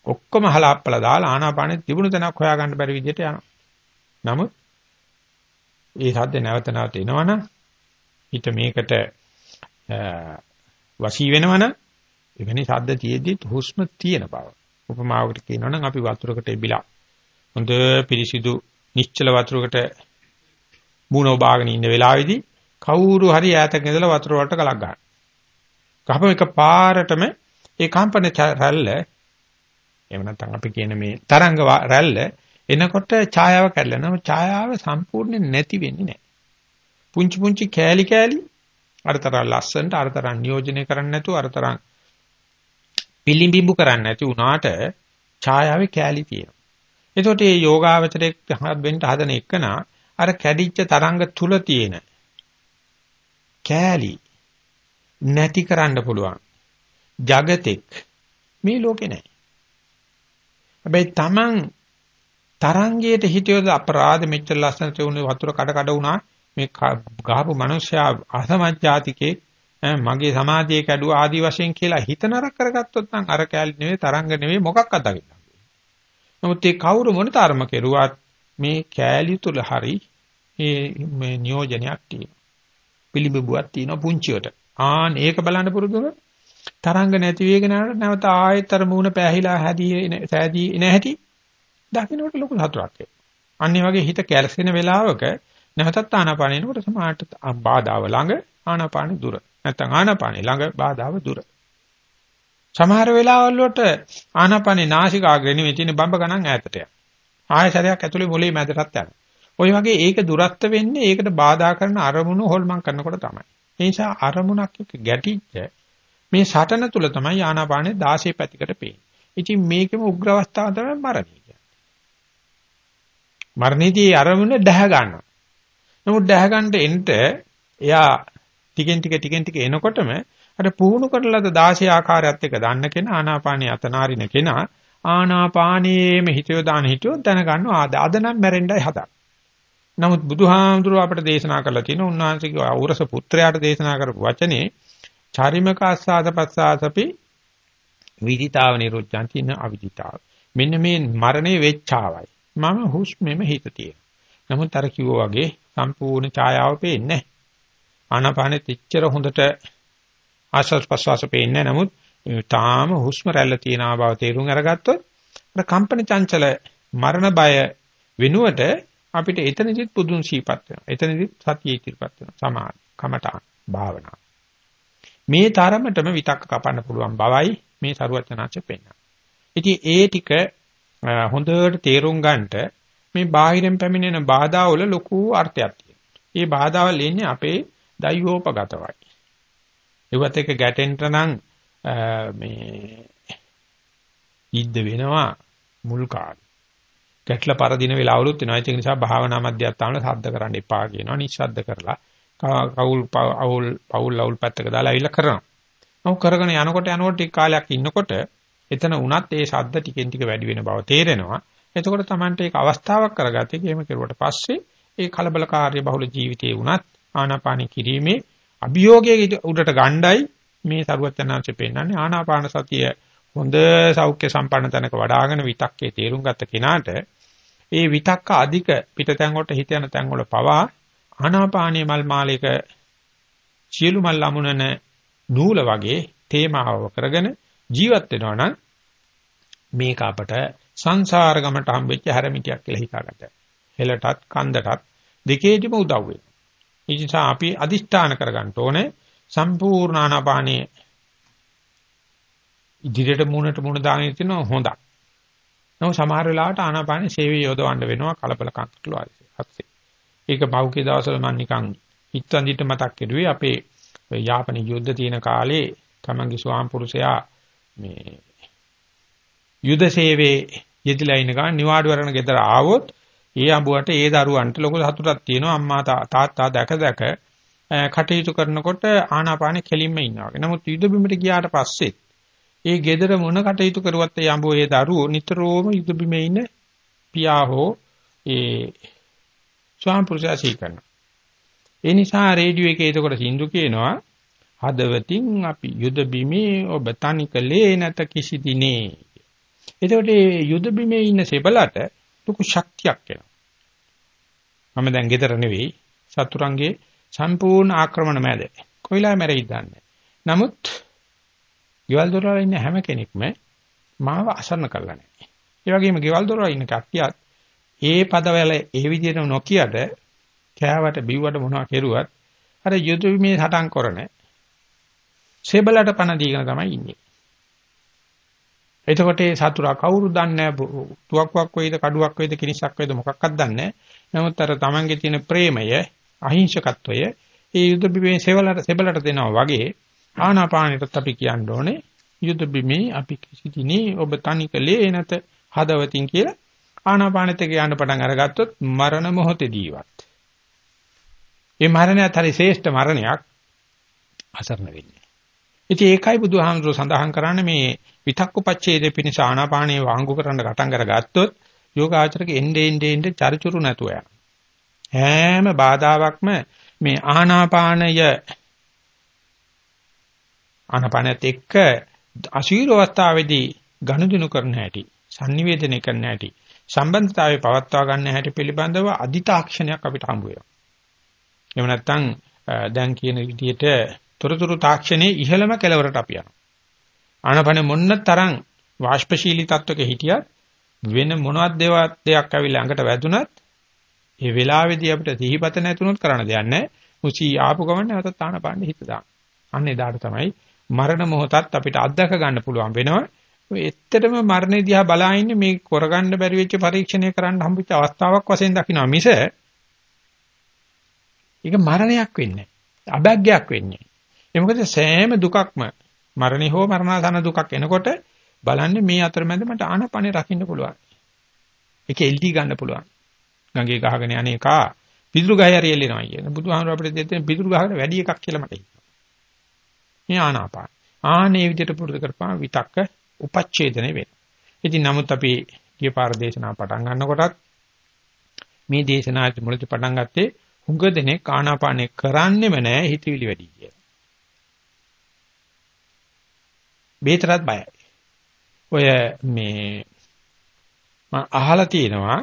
ඔක්කොම හලාප්පලා දාලා ආනාපානෙ තිබුණු තැනක් හොයාගන්න බැරි විදිහට යනවා. නමුත් ඒ සද්ද නැවත නැවත එනවනම් හිත මේකට වශී වෙනවනම් එවැනි සද්ද තියෙද්දි හුස්ම තියෙන බව. උපමාවකට කියනවා නම් අපි වතුරකට එබිලා හොඳ පිරිසිදු නිශ්චල වතුරකට මූණ ඔබාගෙන ඉන්න වෙලාවේදී කවුරු හරි ඈතක ඉඳලා වතුර වලට ගලක් ගන්නවා. ගහපම එක පාරටම ඒ කම්පන රැල්ල එහෙම නැත්නම් අපි කියන මේ තරංග රැල්ල එනකොට ඡායාව කැඩලනවා. ඡායාව සම්පූර්ණයෙන් නැති වෙන්නේ නැහැ. පුංචි පුංචි කෑලි කෑලි අරතර ලස්සනට අරතර නියෝජනය කරන්න නැතුව අරතර පිළිඹිඹු කරන්න නැති වුණාට ඡායාවේ කෑලි තියෙනවා. එතකොට මේ යෝගාවචරයේ වෙන්න හදන එකනා අර කැඩිච්ච තරංග තුල තියෙන කෑලි නැති කරන්න පුළුවන්. జగතෙක් මේ ලෝකේ නැහැ. හැබැයි Taman තරංගයට හිටියොත් අපරාධ මෙච්චර ලස්සන තෙවුනේ වතුර කඩ කඩ වුණා මේ ගහපු මිනිස්සයා අසමජ්ජාතිකේ මගේ සමාධියේ කැඩුව ආදි වශයෙන් කියලා හිත නරක කරගත්තොත් නම් අර කැලි නෙවෙයි තරංග නෙවෙයි මොකක්වත් දකින්න. නමුත් ඒ කවුරු මොන තරම කෙරුවත් මේ කෑලි තුල හරි මේ නියෝජනයක් තියෙනවා. පිළිඹුවක් තියෙනවා පුංචිවට. ආන් ඒක බලන්න පුරුදුන තරංග නැති වෙගෙන යනකොට නැවත ආයෙතර මූණ පෑහිලා හැදී සෑදී නැහැටි දකින්නකොට ලොකු සතුටක් එනවා. අනිත් වගේ හිත කැලසෙන වෙලාවක නැවතත් ආනාපානිනකොට සමාහට බාධාව ළඟ ආනාපානි දුර. නැත්නම් ආනාපානි ළඟ බාධාව දුර. සමහර වෙලාවල් වලට ආනාපානි නාසිකාග්‍රේ නෙමෙයි තියෙන බම්බ ගණන් ඈතට යන. ආයසරයක් ඇතුලේ මොලේ මැදටත් යනවා. ওই වගේ ඒක දුරස්ත වෙන්නේ ඒකට බාධා කරන අරමුණු හොල්මන් කරනකොට තමයි. ඒ නිසා අරමුණක් එක්ක ගැටිච්ච මේ සටන තුල තමයි ආනාපානේ 16 පැතිකට පේන්නේ. ඉතින් මේකෙම උග්‍ර අවස්ථාව තමයි මරණය කියන්නේ. මරණයේදී අරමුණ දැහ ගන්නවා. නමුත් දැහ ගන්නට එන්න එයා ටිකෙන් ටික ටිකෙන් ටික එනකොටම අර පුහුණු කරලද 16 ආකාරයත් එක්ක දන්න කෙනා ආනාපානිය අතනාරින කෙනා ආනාපානයේම හිතියෝ දාන හිතියෝ දැනගන්නවා ආද අද නම් මැරෙන්නයි හදා. නමුත් බුදුහාමුදුරුව අපට දේශනා කරලා තියෙන උන්වහන්සේගේ අවරස පුත්‍රයාට දේශනා කරපු වචනේ චාරිමක ආස්වාද පස්සාසපි විදිතාව නිරුද්ධන්ති න අවිදිතාව. මෙන්න මේ මරණය වෙච්චාවයි. මම හුස්මෙම හිත තියෙන. නමුත් අර කිව්වා වගේ සම්පූර්ණ ඡායාව පේන්නේ නැහැ. ආනාපානෙත් එච්චර හොඳට ආශ්වාස ප්‍රශ්වාස පේන්නේ නමුත් තාම හුස්ම රැල්ල තියෙන බව තේරුම් අරගත්තොත් අර කම්පන චංචල මරණ බය වෙනුවට අපිට එතනදිත් පුදුන් සීපත් වෙනවා. එතනදිත් සතිය ඉතිරිපත් වෙනවා. සමාන කමඨාන් භාවනා. මේ තරමටම විතක්ක කපන්න පුළුවන් බවයි මේ සරුවචනාච පෙන්නන. ඉතින් ඒ ටික හොඳට තේරුම් ගන්නට මේ බාහිරෙන් පැමිණෙන බාධා වල ලොකු අර්ථයක් තියෙනවා. මේ බාධාවල් එන්නේ අපේ දෛවෝපගතවයි. ඒවත් එක ගැටෙන්න නම් මේ ඉද්ද වෙනවා මුල් කාලේ. ගැටලා පරදින වෙලාවලුත් වෙනවා. ඒක නිසා භාවනා මධ්‍යස්ථාන සද්ද කරන්න එපා කියනවා. නිශ්ශබ්ද කරලා කවුල් පවුල් පවුල් අවුල් පැත්තක දාලා අවිල කරනවා. නමුත් කරගෙන යනකොට යනකොට ටික කාලයක් ඉන්නකොට එතන උනත් ඒ ශබ්ද ටිකෙන් ටික වැඩි වෙන බව තේරෙනවා. එතකොට Tamante ඒක අවස්ථාවක් කරගත්තේ එහෙම කෙරුවට පස්සේ ඒ කලබලකාරී බහුල ජීවිතයේ උනත් ආනාපාන කිරීමේ අභියෝගයේ උඩට ගණ්ඩායි මේ සරුවචනාංශය පෙන්නන්නේ ආනාපාන සතිය හොඳ සෞඛ්‍ය සම්පන්න තැනක වඩාගෙන විතක්කේ තේරුම් ගත්ත කෙනාට ඒ විතක්ක අධික පිටතැන් වලට හිත යන තැන් වල පවා ආනාපානීය මල් මාලයක සියලු මල් අමුණන නූල වගේ තේමාව කරගෙන ජීවත් වෙනවා නම් මේක අපට සංසාර ගමට හම්බෙච්ච හැරමිටියක් කියලා හිතාගන්න. හෙලටත් කන්දටත් දෙකේදිම උදව් වෙනවා. ඒ නිසා අපි අදිෂ්ඨාන කරගන්න ඕනේ සම්පූර්ණ ආනාපානයේ ඉදිරියට මුණට මුණ දාගෙන තියෙනවා හොඳක්. නමුත් සමහර වෙලාවට ආනාපාන සේවය යොදවන්න වෙනවා කලබල කන්ට්‍රෝල් ආදී. ඒක බෞද්ධ දවසවල මම නිකන් හිතන්දිට මතක් කෙරුවේ අපේ යාපන යුද්ධ තියෙන කාලේ තමන්ගේ ස්වාම පුරුෂයා මේ යුද සේවයේ යෙදලා ඉන්න ගමන් නිවාඩු වරණ ගෙදර ආවොත් ඒ අඹුවට ඒ දරුවන්ට ලොකු සතුටක් තියෙනවා අම්මා තාත්තා දැක දැක කටයුතු කරනකොට ආනාපානෙ කෙලින්ම ඉන්නවා. නමුත් යුද බිමට ගියාට පස්සේ ඒ ගෙදර මොන කටයුතු කරුවත් ඒ අඹෝ ඒ දරුවෝ නිතරම යුද බිමේ ඉන්න පියා හෝ ඒ ස්වාම පුරුෂයා සීකරනවා. ඒ නිසා රේඩියෝ එකේ එතකොට සින්දු කියනවා හදවතින් අපි යුද බිමේ ඔබ තනිකලේ නැත කිසි දිනේ. එතකොට මේ යුද බිමේ ඉන්න සෙබලට ලොකු ශක්තියක් එනවා. මම දැන් ගෙදර නෙවෙයි සතුරන්ගේ සම්පූර්ණ ආක්‍රමණ මැද. කොයිලා මැරෙයිද දන්නේ. නමුත් ගෙවල් දොරවල් ඉන්න හැම කෙනෙක්ම මාව අසරණ කරලා නැහැ. ඒ වගේම ගෙවල් දොරවල් ඉන්න කට්ටියත් ඒ පදවල ඒ විදිහට නොකියට කෑවට බිව්වට මොනවා කෙරුවත් අර යුද මේ සටන් කරන සෙබලට පණ දීගෙන තමයි ඉන්නේ. එතකොට ඒ සතුරා කවුරු දන්නේ තුවක්කුවක් වේද කඩුවක් වේද කිනිසක් වේද මොකක්වත් දන්නේ නමුත් අර Tamange තියෙන ප්‍රේමය අහිංසකත්වය ඒ යුද බිමේ සෙබලට සෙබලට දෙනවා වගේ ආනාපානෙටත් අපි කියන්න ඕනේ. යුද බිමේ අපි කිසි දිනේ ඔබ තනිකලේ නැත හදවතින් කියලා ආනාපානෙත් කියන්න පටන් අරගත්තොත් මරණ මොහොතේදීවත්. මේ මරණයත් හරි ශ්‍රේෂ්ඨ මරණයක් අසරණ වෙන්නේ. ඉතින් ඒකයි බුදුහාමුදුරුවෝ සඳහන් කරන්නේ මේ විතක්කපච්ඡේදේ පිණිස ආනාපානේ වාංගු කරන්න ගටන් කරගත්තොත් යෝගාචරක එnde ende ende චරිචුරු නැතුව යන. හැම බාධාවක්ම මේ ආනාපානය ආනාපානයත් එක්ක අශීල අවස්ථාවේදී ගනුදෙනු කරන හැටි, sannivedanaya කරන හැටි, සම්බන්ධතාවය පවත්වා ගන්න හැටි පිළිබඳව අදිතාක්ෂණයක් අපිට හම්බ වෙනවා. එහෙම නැත්නම් දැන් කියන විදිහට තොරතුරු තාක්ෂණයේ ඉහළම කෙලවරට අපි යනවා. ආනපන මොන්න තරම් වාෂ්පශීලී තත්වක හිටියත් වෙන මොනවත් දේවත් දෙයක් ඇවිල්ලා ළඟට වැදුනත් ඒ වෙලාවේදී අපිට සිහිපත නැතුනොත් කරන්න දෙයක් නැහැ. මුචි ආපු ගමන් නැවතත් ආනපන හිත දාන්න. අන්න එදාට තමයි මරණ මොහොතත් අපිට අත්දක ගන්න පුළුවන් වෙනවා. ඇත්තටම මරණය දිහා බලා ඉන්නේ මේ කරගන්න බැරි වෙච්ච පරීක්ෂණය කරන්න හම්බෙච්ච අවස්ථාවක් වශයෙන් දකිනවා මිස ඒක මරණයක් වෙන්නේ අභාග්‍යයක් වෙන්නේ. ඒ මොකද සෑම දුකක්ම මරණේ හෝ මරණාසන්න දුකක් එනකොට බලන්නේ මේ අතරමැද මට ආනපනේ රකින්න පුළුවන්. ඒක එල්ටි ගන්න පුළුවන්. ගඟේ ගහගෙන යන්නේ කා පිදුරු ගහේ හරි එල්ලෙනවා කියන. බුදුහාමුදුර අපිට දෙන්නේ පිදුරු ගහකට වැඩි එකක් කියලා මට හිතෙනවා. මේ ආනාපාන. ආනේ විදිහට පුරුදු කරපුවා විතක්ක උපච්ඡේදනය වෙනවා. ඉතින් නමුත් අපි ගිය පාර දේශනාව පටන් ගන්නකොටත් මේ දේශනාවේ මුලදී පටන් ගත්තේ හුඟ දෙනෙක් ආනාපානේ කරන්නෙම නැහැ හිතවිලි වැඩි කියලා. බේතරත් බයයි. ඔය මේ මම අහලා තියෙනවා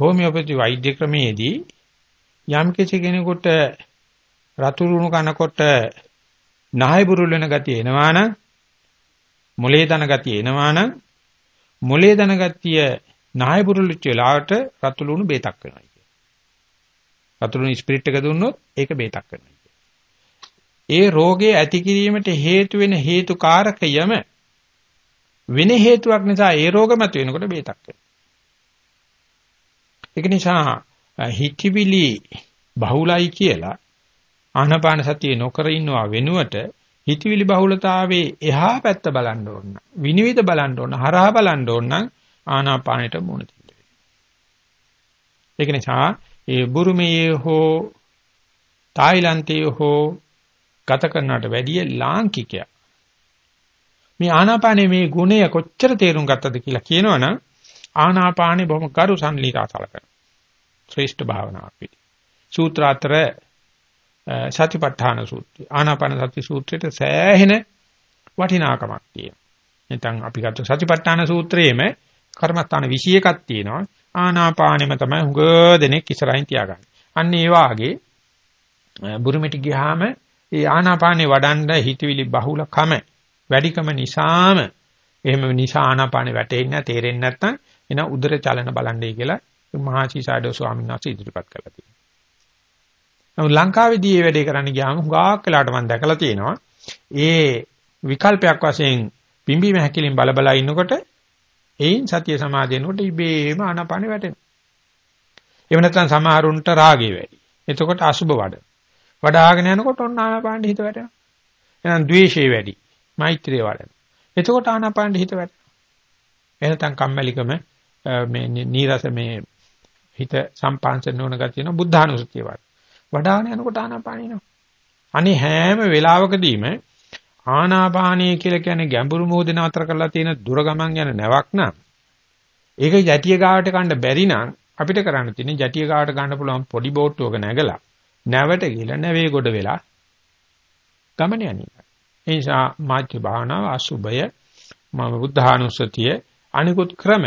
හෝමියෝපැති වෛද්‍ය ක්‍රමයේදී යම් කිසි කෙනෙකුට රතුරුණු කනකොට නහය බුරුල් වෙන ගතිය එනවා නම් මොලේ දන ගතිය එනවා නම් මොලේ දන ගතිය නහය බුරුල් වෙච්ච වෙලාවට රතුරුණු බේතක් වෙනවා කියන්නේ. රතුරුණු ස්පිරිට් එක දුන්නොත් ඒක බේතක් වෙනවා. ඒ රෝගේ ඇති කිරීමට හේතු වෙන හේතුකාරකයම වෙන හේතුවක් නිසා ඒ රෝග මත වෙනකොට බේතක් වෙනවා. ඒක නිසා හිතවිලි බහුලයි කියලා ආනාපාන සතිය නොකර ඉන්නවා වෙනුවට හිතවිලි බහුලතාවේ එහා පැත්ත බලන්න ඕන. විනිවිද බලන්න ඕන, හරහා බලන්න ඕන නම් ආනාපානෙට මුණ දෙන්න. ඒක නිසා ඒ බුරුමයේ හෝ තායිලන්තයේ හෝ ගත කරනවට වැඩිය ලාංකිකයා. මේ ආනාපානේ මේ ගුණය කොච්චර තේරුම් ගත්තද කියලා කියනවනම් ආනාපානේ බොහොම කරු සම්ලීකාසල කරන. ශ්‍රේෂ්ඨ භාවනාවක් පිටි. සූත්‍ර අතර සතිපට්ඨාන සූත්‍රය. ආනාපාන සති සූත්‍රයට සෑහෙන වටිනාකමක් තියෙනවා. නැත්නම් අපි ගත්ත සතිපට්ඨාන සූත්‍රයේම කර්මස්ථාන 21ක් තියෙනවා. ආනාපානෙම තමයි හුඟ දෙනෙක් ඉස්සරහින් තියාගන්නේ. අන්න ඒ වාගේ බුරුමිට ගියාම ඒ ආනාපානේ වඩන්න හිතවිලි බහුලකම වැඩිකම නිසාම එහෙම නිසා ආනාපානේ වැටෙන්නේ තේරෙන්නේ නැත්නම් එන උදර චලන බලන්නේ කියලා මහසි සාඩෝ ස්වාමීන් වහන්සේ ඉදිරිපත් කළා තියෙනවා. නමුත් ලංකාවේදී මේ වැඩේ කරන්න ගියාම හුඟක් වෙලාවට මම දැකලා තියෙනවා. ඒ විකල්පයක් වශයෙන් පිම්බීම හැකිලින් බල බල ඉන්නකොට එයින් සතිය සමාධියනකොට ඉබේම ආනාපානෙ වැටෙනවා. එහෙම නැත්නම් සමහරුන්ට රාගය වැඩි. එතකොට අසුබ වඩ. වඩාගෙන යනකොට ඔන්න ආනාපානෙ හිත වැටෙනවා. එහෙනම් ද්වේෂය වැඩි. මෛත්‍රිය වඩන. එතකොට ආනාපානෙ හිත වැටෙනවා. එහෙනම් කම්මැලිකම මේ නීරස මේ හිත සම්පාංශන නොවන ගතිය න බුද්ධානුස්සතිය වඩ. වඩාගෙන යනකොට ආනාපානිනවා. අනේ හැම වෙලාවකදීම ආනාපානීය කියලා කියන්නේ ගැඹුරු මෝදන අතර කරලා තියෙන දුර ගමන් යන නැවක් නම් ඒක යටිය ගාවට කන්න බැරි නම් අපිට කරන්න තියෙන්නේ යටිය ගාවට ගන්න පුළුවන් පොඩි බෝට්ටුවක නැගලා නැවට ගිහලා නැවේ ගොඩ වෙලා ගමන යන්නේ. ඒ නිසා මාත්‍ය භාවනාව අසුබය මම බුද්ධානුස්සතිය අනිකුත් ක්‍රම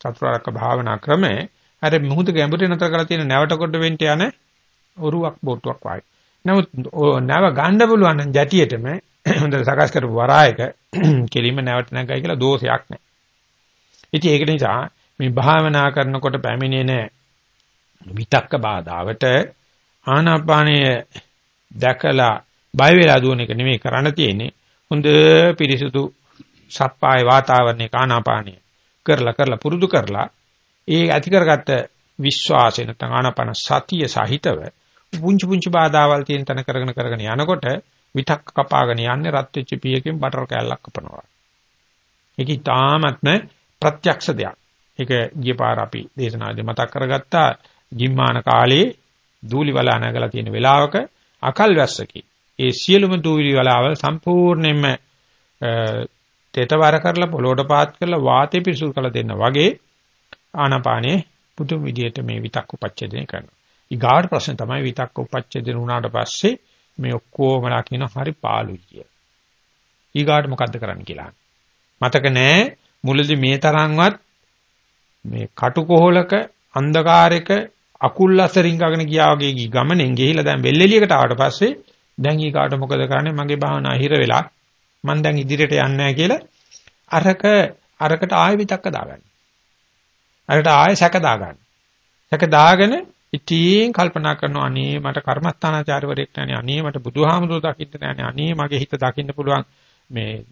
චතුරාර්යක භාවනා ක්‍රම අර මුහුද ගැඹුරේ නතර කරලා තියෙන නැවට කොට වෙන්න යන ඔරුවක් බෝට්ටුවක් වගේ. නමුත් නැව ගන්න පුළුවන් නම් යටියටම හොඳට සකස් කරපු වරායක [CLEARS THROAT] කෙලින්ම නැවට නැගයි කියලා දෝෂයක් නැහැ. ඉතින් ඒක නිසා මේ භාවනා කරනකොට පැමිණෙන විතක්ක බාධාවට ආනාපානය දැකලා බය වෙලා දුවන එක නෙමෙයි කරන්න තියෙන්නේ. හොඳ පිරිසුදු සප්පාය වාතාවරණයක ආනාපානය කරලා කරලා පුරුදු කරලා ඒ ඇති කරගත්ත විශ්වාසය නැත්නම් ආනාපාන සතිය සහිතව පුංචි පුංචි බාධාවල් තියෙන තැන කරගෙන කරගෙන යනකොට විතක් කපාගෙන යන්නේ රත් වෙච්ච පියකින් බටර් කෑල්ලක් කපනවා. ඒක ඊටාත්ම ප්‍රත්‍යක්ෂ දෙයක්. ඒක ගිය පාර අපි දේශනාදී මතක් කරගත්තා ගිම්මාන කාලේ දූලි වලා නැගලා තියෙන වෙලාවක අකල් වැස්සකි. ඒ සියලුම දූලි වලාවල් සම්පූර්ණයෙන්ම තෙතවර කරලා පොළොවට පාත් කරලා වාතය පිරිසුදු කරලා දෙන්න වගේ ආනාපානේ පුදුම විදියට මේ විතක් උපච්ඡේදනය කරනවා. ඊගාට ප්‍රශ්න තමයි විතක් උපච්ඡේදන වුණාට පස්සේ මේ ඔක්කොමලා කියන හරි පාළුයි කිය. ඊගාට මොකද්ද කරන්න කියලා. මතක නෑ මුලදී මේ තරම්වත් මේ කටුකොහලක අන්ධකාරයක අකුල් අසරින් ගගෙන ගියා වගේ ගමනෙන් ගිහිලා දැන් වෙල්ෙලියකට ආවට පස්සේ දැන් ඊකාට මොකද කරන්නේ? මගේ භාවනා හිර වෙලා මම දැන් ඉදිරියට යන්නේ නැහැ කියලා අරක අරකට ආයෙ විතක්ක දාගන්න. අරකට ආයෙ සැක දාගන්න. සැක දාගෙන ඉතින් කල්පනා කරනවා අනේ මට කර්මස්ථානාචාර්යවරයෙක් නැණේ අනේ මට බුදුහාමුදුරුවෝ දකින්න නැණේ අනේ මගේ හිත දකින්න පුළුවන්. මේ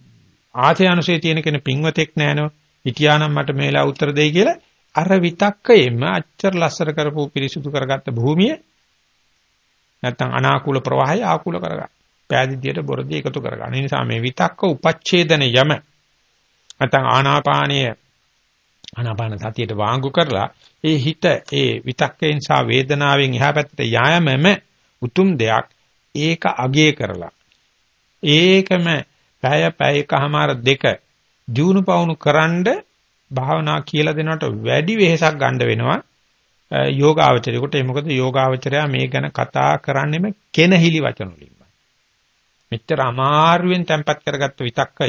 ආථයානුසේ තියෙන කෙන පින්වතෙක් නෑනෝ හිටියානම් මට මේලා උත්තර දෙයි කියලා අර විතක්කයෙන්ම අච්චර ලස්සර කරපු පිරිසුදු කරගත්ත භූමිය නැත්තම් අනාකූල ප්‍රවාහය ආකූල කරගන්න. පෑදිදියට බොරදී එකතු කරගන්න. ඒ නිසා මේ විතක්ක උපච්ඡේදන යම නැත්තම් ආනාපානීය ආනාපාන සතියට වාංගු කරලා ඒ හිත ඒ විතක්කෙන් සහ වේදනාවෙන් එහා පැත්තට යෑමම උතුම් දෙයක් ඒක අගේ කරලා ඒකම පැය පැයකමාර දෙක දිනු පවුණු කරන්ඩ භාවනා කියලා දෙනවට වැඩි වෙහෙසක් ගන්න වෙනවා යෝගාවචරයකට ඒ මොකද යෝගාවචරයා මේ ගැන කතා කරන්නේම කෙනහිලි වචන වලින්. මෙච්චර අමාරුවෙන් තැම්පත් කරගත්ත විතක්කය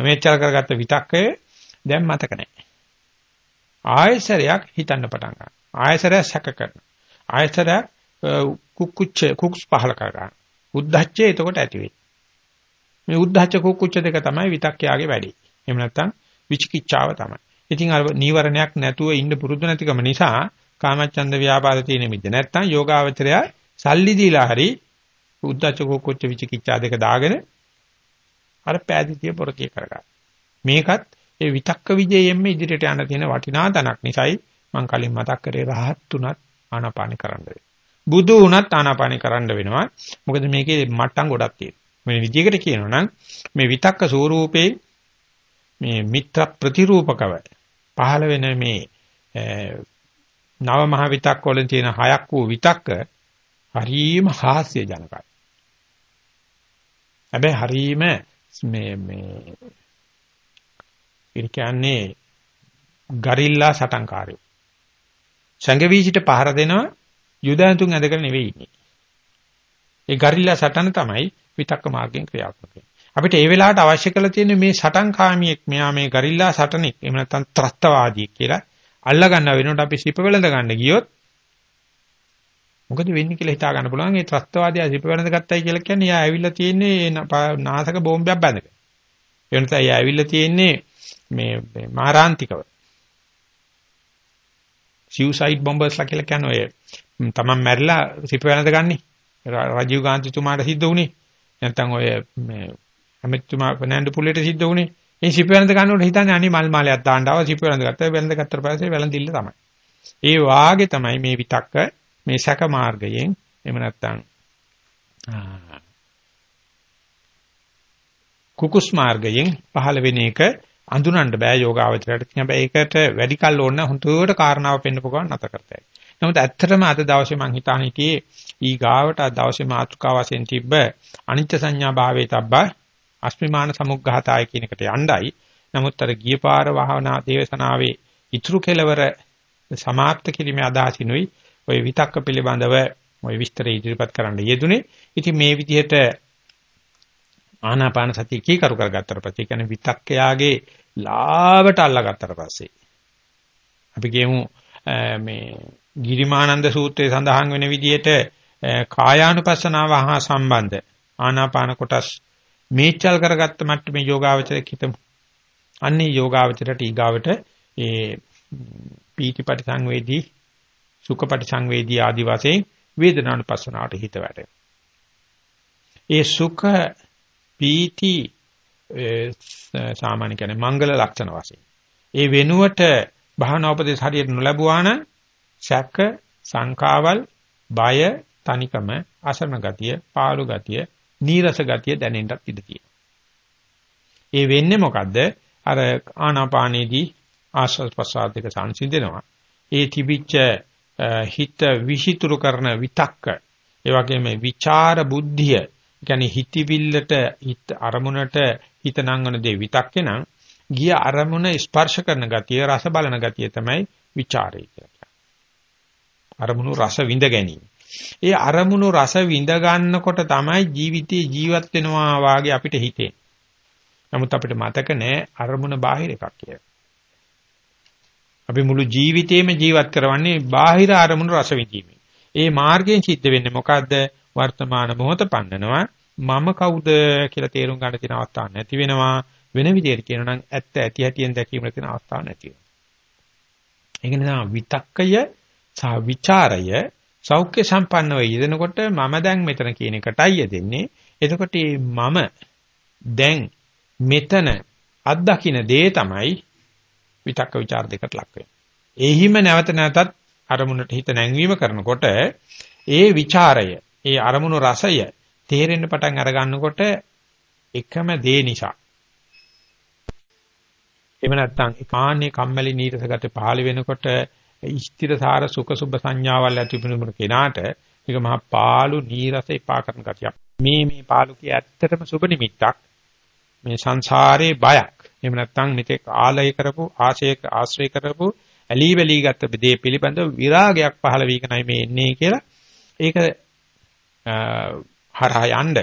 මෙච්චර කරගත්ත විතක්කය දැන් මතක නැහැ. ආයසරයක් හිතන්න පටන් ගන්නවා. ආයසරයක් සැක කරනවා. ආයසරයක් කුක්කුච්ච කුක්ස් පහල කරගන්නවා. උද්දච්චය එතකොට ඇති වෙයි. මේ උද්දච්ච කුක්කුච්ච දෙක තමයි විතක්කයාගේ වැඩේ. එහෙම නැත්නම් විචිකිච්ඡාව තමයි. ඉතින් අර නීවරණයක් නැතුව ඉන්න පුරුදු නැතිකම නිසා කාමච්ඡන්ද ව්‍යාපාද තියෙන මිද්ද නැත්නම් යෝගාවචරය සල්ලි දීලා හරි උද්දච්ච කුක්කුච්ච විචිකිච්ඡා දෙක දාගෙන අර පෑදිතිය පොරතිය කරගන්න. මේකත් ඒ විතක්ක විජයෙන්ම ඉදිරියට යන තියෙන වටිනා තනක් නිසායි මම කලින් මතක් කරේ රහත් තුනත් ආනාපාන කරන්න වෙනවා. බුදු වුණත් ආනාපාන කරන්න වෙනවා. මොකද මේකේ මට්ටම් ගොඩක් තියෙනවා. මේ විදිහකට කියනවා නම් මේ විතක්ක ස්වරූපේ මේ මිත්‍ර ප්‍රතිරූපකව පහළ වෙන මේ නව මහ විතක්ක වලින් තියෙන හයක් වූ විතක්ක හරීම හාස්‍ය ජනකයි. හැබැයි හරීම මේ මේ ඒ කියන්නේ ගරිල්ලා සටන්කාරයෝ. සංගවීසිට පහර දෙනවා යුදයන්තුන් ඇදගෙන නෙවෙයි ඉන්නේ. ඒ ගරිල්ලා සටන තමයි විතක්ක මාර්ගයෙන් ක්‍රියාත්මක වෙන්නේ. අපිට ඒ වෙලාවට අවශ්‍ය කරලා තියෙන්නේ මේ සටන්කාමියෙක් මෙයා මේ ගරිල්ලා සටනෙක් එහෙම නැත්නම් ත්‍රස්තවාදී කියලා අල්ලා ගන්න වෙනකොට අපි සිප වෙලඳ ගන්න ගියොත් මොකද වෙන්නේ කියලා හිතා ගන්න පුළුවන් මේ ත්‍රස්තවාදී සිප වෙලඳ ගත්තයි කියලා කියන්නේ එයා ඇවිල්ලා තියෙන්නේ නාසක බෝම්බයක් බැඳගෙන. ඒ නිසා එයා ඇවිල්ලා තියෙන්නේ මේ මාරාන්තිකව. සියුසයිඩ් බොම්බර්ස්ලා කියලා කියන්නේ ඔය තමන් මැරිලා සිප වෙනද ගන්නෙ. රජීව් ගාන්ධි තුමාට සිද්ධ වුණේ. නැත්තම් ඔය මේ අමිතුමා ෆර්නෑන්ඩෝ පුලේට සිද්ධ වුණේ. මේ සිප වෙනද ගන්නකොට හිතන්නේ අනේ මල් මාලයක් දාන්න ආව සිප වෙනද ගත්තා. වෙනද ගත්තට පස්සේ වෙලඳිල්ල තමයි. ඒ වාගේ තමයි මේ විතක්ක මේ සැක මාර්ගයෙන් එහෙම නැත්තම් කුකුස් මාර්ගයෙන් පහළ වෙන එක අඳුනන්න බෑ යෝගාවචරයට. හැබැයි ඒකට වැඩි කල් ඕන හුදුවට කාරණාව පෙන්නපු ගමන් නැත කරතයි. නමුත් ඇත්තටම අද දවසේ මම හිතාන හිටියේ ඊ ගාවට අද දවසේ මාතෘකා වශයෙන් තිබ්බ අනිත්‍ය සංඥා භාවයේ තබ්බා අස්මිමාන සමුග්ඝාතය කියන එකට යණ්ඩයි. නමුත් අර ගිය පාර වහනා දේවසනාවේ ඉතුරු කෙලවර සමාප්ත කිරීමේ අදහසිනුයි ওই විතක්ක පිළිබඳව ওই විස්තර ඉදිරිපත් කරන්න යෙදුනේ. ඉතින් මේ විදිහට ආනාපාන සතිය කීකරු කරගත්තට පස්සේ කියන්නේ විතක්කයාගේ ලාවට අල්ලගත්තට පස්සේ අපි කියමු මේ ගිරිමානන්ද සූත්‍රයේ සඳහන් වෙන විදිහට කායානුපස්සනාව හා සම්බන්ධ ආනාපාන කොටස් මේචල් කරගත්ත මට්ටමේ යෝගාවචරයේ හිතමු. අන්නේ යෝගාවචරයට ඊගාවට ඒ පීතිපටි සංවේදී සුඛපටි සංවේදී ආදි වශයෙන් වේදනානුපස්සනාවට හිත වැටෙනවා. ඒ සුඛ පීති සාමාන්‍ය කියන්නේ මංගල ලක්ෂණ වශයෙන්. ඒ වෙනුවට භාවනා උපදේශ හරියට නොලැබුවා නම් සැක, සංකාවල්, බය, තනිකම, අසරණ ගතිය, පාළු ගතිය, නීරස ගතිය දැනෙන්නත් ඉඩ තියෙනවා. ඒ වෙන්නේ මොකද්ද? අර ආනාපානයේදී ආශ්වාස ප්‍රශ්වාස දෙක සංසිඳෙනවා. ඒ තිබිච්ච හිත විහිතුරු කරන විතක්ක, ඒ වගේම විචාර බුද්ධිය කියන්නේ හිතවිල්ලට හිත අරමුණට හිත නංගන දේ විතක්කේ නම් ගිය අරමුණ ස්පර්ශ කරන ගතිය රස බලන ගතිය තමයි ਵਿਚාරය කියලා. අරමුණු රස විඳ ගැනීම. ඒ අරමුණු රස විඳ ගන්නකොට තමයි ජීවිතේ ජීවත් වෙනවා වාගේ අපිට හිතෙන්නේ. නමුත් අපිට මතක නෑ අරමුණ බාහිර එකක් කියලා. අපි මුළු ජීවිතේම ජීවත් කරවන්නේ බාහිර අරමුණු රස විඳීමෙන්. ඒ මාර්ගයෙන් සිද්ධ වෙන්නේ මොකද්ද? වර්තමාන මොහොත පන්නනවා මම කවුද කියලා තේරුම් ගන්න තියෙන අවස්ථා නැති වෙනවා වෙන විදිහට කියනවා නම් ඇත්ත ඇති හැටියෙන් දැකීමට තියෙන අවස්ථා නැති වෙනවා ඒක නිසා විතක්කය සහ ਵਿਚාරය සෞඛ්‍ය සම්පන්නව යෙදෙනකොට මම දැන් මෙතන කියන එකටයි යෙදෙන්නේ. එතකොට මම දැන් මෙතන අත්දකින්න දේ තමයි විතක්ක ਵਿਚාර දෙකට ලක් වෙන්නේ. එහිම නැවත නැවතත් අරමුණට හිත නැංවීම කරනකොට ඒ ਵਿਚාරය, ඒ අරමුණු රසය තේරෙන්න පටන් අර ගන්නකොට එකම දේ නිසා එහෙම නැත්නම් කාන්නේ කම්මැලි නීරසගත පහළ වෙනකොට ස්ථිරසාර සුඛ සුබ සංඥාවල් ඇති වෙනුන කෙනාට මේක මහා පාළු නීරස එපා කරන ගතියක් මේ මේ පාළු කිය ඇත්තටම සුබ නිමිත්තක් මේ සංසාරේ බයක් එහෙම නැත්නම් මෙතෙක් ආලය කරපු ආශයක ආශ්‍රය කරපු ඇලී බැලී ගත්ත දේ පිළිබඳව විරාගයක් පහළ වීකනයි මේ එන්නේ කියලා ඒක හරහා යන්න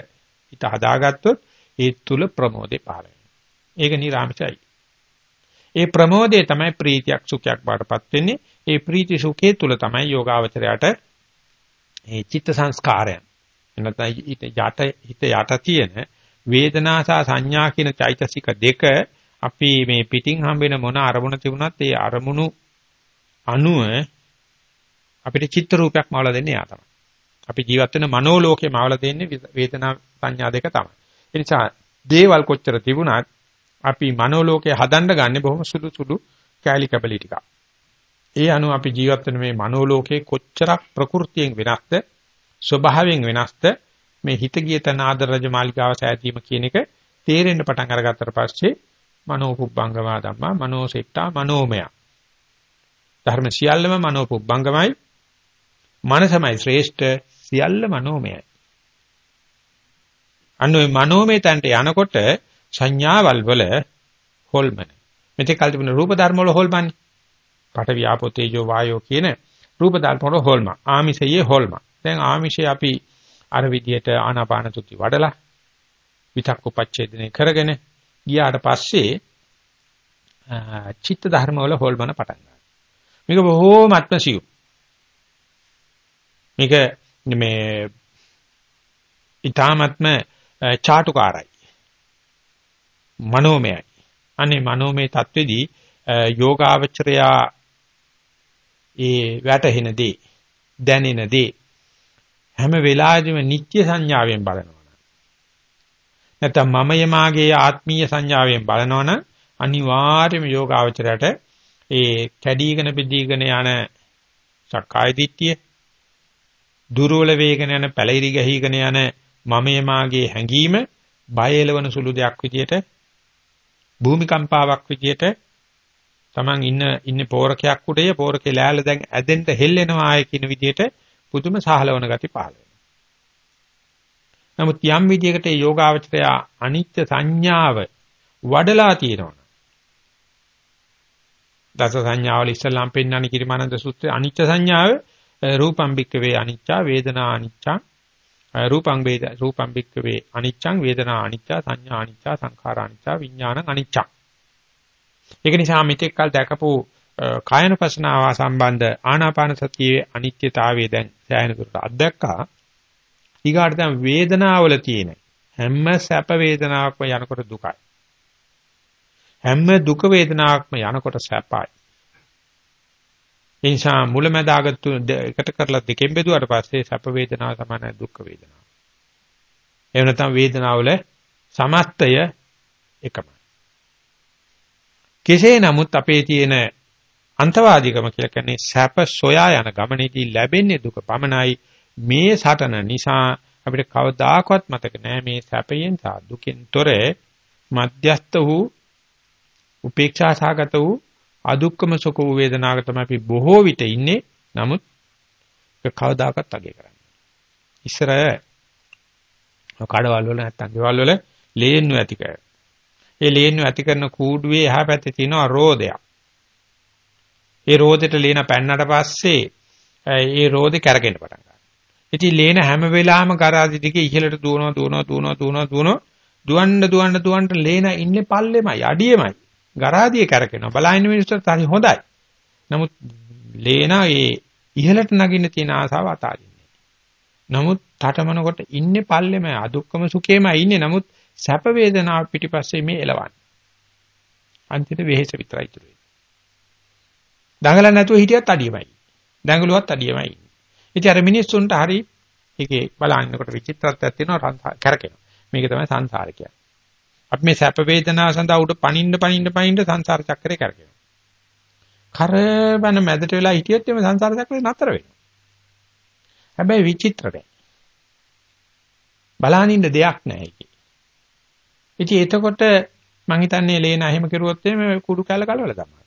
හිත හදාගත්තොත් ඒ තුල ප්‍රමෝදේ පහළ වෙනවා. ඒක නිරාමිෂයි. ඒ ප්‍රමෝදේ තමයි ප්‍රීතියක් සුඛයක් බාටපත් වෙන්නේ. ඒ ප්‍රීති සුඛේ තුල තමයි යෝගාවචරයට ඒ චිත්ත සංස්කාරයන් එනතයි හිත යට හිත යට තියෙන වේදනා සහ සංඥා කියන චෛතසික දෙක අපි මේ පිටින් හම්බෙන මොන අරමුණ තිබුණත් ඒ අරමුණු අනුව අපිට චිත්ත රූපයක් මවලා දෙන්නේ යා තමයි. අපි ජීවත් වෙන මනෝලෝකේ මවලා දෙන්නේ වේදනා සංඥා දෙක තමයි. ඒ නිසා දේවල් කොච්චර තිබුණත් අපි මනෝලෝකේ හදන්න ගන්නේ බොහොම සුළු සුළු කැලි කැපලි ටික. ඒ අනුව අපි ජීවත් වෙන මේ මනෝලෝකේ කොච්චරක් ප්‍රകൃතියෙන් වෙනස්ද ස්වභාවයෙන් වෙනස්ද මේ හිත ගිය තන ආදර රජ මාලිකාව සෑදීම කියන එක තේරෙන්න පටන් අරගත්තට පස්සේ මනෝපුබ්බංගමා ධම්මා මනෝසෙට්ටා මනෝමය. ධර්ම සියල්ලම මනෝපුබ්බංගමයි මනසමයි ශ්‍රේෂ්ඨ සියල්ල මනෝමයයි. අන්නේ මනෝමය තන්ට යනකොට සංඥාවල් වල හොල්මන. මෙතේ කල් තිබුණ රූප ධර්ම වල හොල්මන්නේ පඨවි ආපෝ තේජෝ වායෝ කියන රූප ධාතුවල හොල්ම. ආමිෂයේ හොල්ම. දැන් ආමිෂය අපි අර විදියට ආනාපාන සුති වඩලා විතක්ක උපච්ඡේදනය කරගෙන ගියාට පස්සේ චිත්ත ධර්ම වල හොල්මන පටන් ගන්නවා. මේක බොහෝම අත්මසියු. මේක මේ ඊ타ත්ම චාටුකාරයි. මනෝමයයි. අනේ මනෝමය தത്വෙදී යෝගාවචරයා ඒ වැටහෙන දේ දැනෙන දේ හැම වෙලාවෙම නිත්‍ය සංඥාවෙන් බලනවා. නැත්නම් මමය මාගේ ආත්මීය සංඥාවෙන් බලනවනම් අනිවාර්යයෙන්ම යෝගාවචරයට ඒ කැඩීගෙන බෙදීගෙන යන සක්කාය දිට්ඨිය දුර්වල වේගන යන පැලිරි ගහීගෙන යන මමයේ මාගේ හැඟීම බය එලවන සුළු දෙයක් විදියට භූමිකම්පාවක් විදියට Taman ඉන්න ඉන්නේ පෝරකයක් උඩේ පෝරකේ ලෑල්ල දැන් ඇදෙන්න හෙල්ලෙනවා ආය කියන විදියට පුදුම සහලවන ගති පහළ වෙනවා. නමුත් යම් විදියකට ඒ යෝගාවචරය අනිත්‍ය සංඥාව වඩලා තියෙනවා. දස සංඥාවල ඉස්සල්ලාම් පෙන්වන්නේ කිරිමානන්ද සූත්‍රයේ අනිත්‍ය සංඥාව රූපම් බික්කවේ අනිච්චා වේදනා අනිච්චා රූපං වේද රූපං බික්කවේ අනිච්චං වේදනා අනිච්චා සංඥා අනිච්චා සංඛාර අනිච්චා විඥානං අනිච්චා ඒක නිසා මෙතෙක් කල් දැකපු කායනපසනාව සම්බන්ධ ආනාපාන සතියේ අනිත්‍යතාවය දැන් සෑහෙන දුරට අත්දැක්කා ඊගාට දැන් වේදනාවල තියෙන හැම සැප වේදනාවක්ම යනකොට දුකයි හැම දුක වේදනාවක්ම යනකොට සැපයි ඒ නිසා මුලැමැදාගත්තු එකට කරලා දෙකෙන් බෙදුවාට පස්සේ සැප වේදනාව සමානයි දුක් වේදනාව. එහෙම නැත්නම් වේදනාවල සමස්තය එකමයි. කෙසේ නමුත් අපේ තියෙන අන්තවාදීකම කියලා කියන්නේ සැප සොයා යන ගමනේදී ලැබෙන්නේ දුක පමණයි. මේ සටන නිසා අපිට කවදාකවත් මතක නෑ මේ සැපයෙන් සහ දුකෙන් තොර මධ්‍යස්ත වූ උපේක්ෂා සාගත වූ අදුක්කම සුඛ වේදනාවක තමයි අපි බොහෝ විට ඉන්නේ. නමුත් ඒක කවදාකවත් අගය කරන්නේ. ඉස්සර කඩවල වල නැත්තම් ගෙවල් වල ලේන්නු ඇති කර. ඒ ලේන්නු ඇති කරන කූඩුවේ එහා පැත්තේ තියෙනවා රෝදයක්. ඒ රෝදෙට ලේන පැන්නට පස්සේ ඒ රෝදේ කැරකෙන්න පටන් ගන්නවා. ඉතින් ලේන හැම වෙලාවෙම කරාදි දිගේ ඉහළට දුවනවා දුවනවා දුවනවා දුවනවා දුවනවා දුවන්න දුවන්න දුවන්න ලේන ඉන්නේ පල්ලෙමයි අඩියෙමයි. ගරාදිය කැරකෙනවා. බලහින්න මිනිස්සුන්ට හරි හොඳයි. නමුත් ලේනා ඒ ඉහළට නගින්න තියෙන ආසාව අතාරින්නේ. නමුත් තටමනකොට ඉන්නේ පල්ලෙම අදුක්කම සුඛේම ඉන්නේ. නමුත් සැප වේදනාව පිටිපස්සේ මේ එලවන්නේ. අන්තිමට වෙහෙස විතරයි ඉතුරු වෙන්නේ. දඟලන්න නැතුව හිටියත් අඩියමයි. දඟලුවත් අඩියමයි. ඉතින් අර මිනිස්සුන්ට හරි ඒකේ බලන්නකොට විචිත්‍රත්වයක් තියෙනවා කැරකෙනවා. මේක තමයි සංසාර කියන්නේ. අපි මේ සැප වේදනා සඳහා උඩ පනින්න පනින්න පනින්න සංසාර චක්‍රේ කරගෙනවා. කරබන මැදට වෙලා හිටියොත් එimhe සංසාර චක්‍රේ නතර වෙනවා. හැබැයි විචිත්‍රයි. බලහනින්න දෙයක් නැහැ ඒකේ. ඉතින් එතකොට මං හිතන්නේ ලේන එහෙම කරුවොත් එimhe කුඩු කැල කලවල තමයි.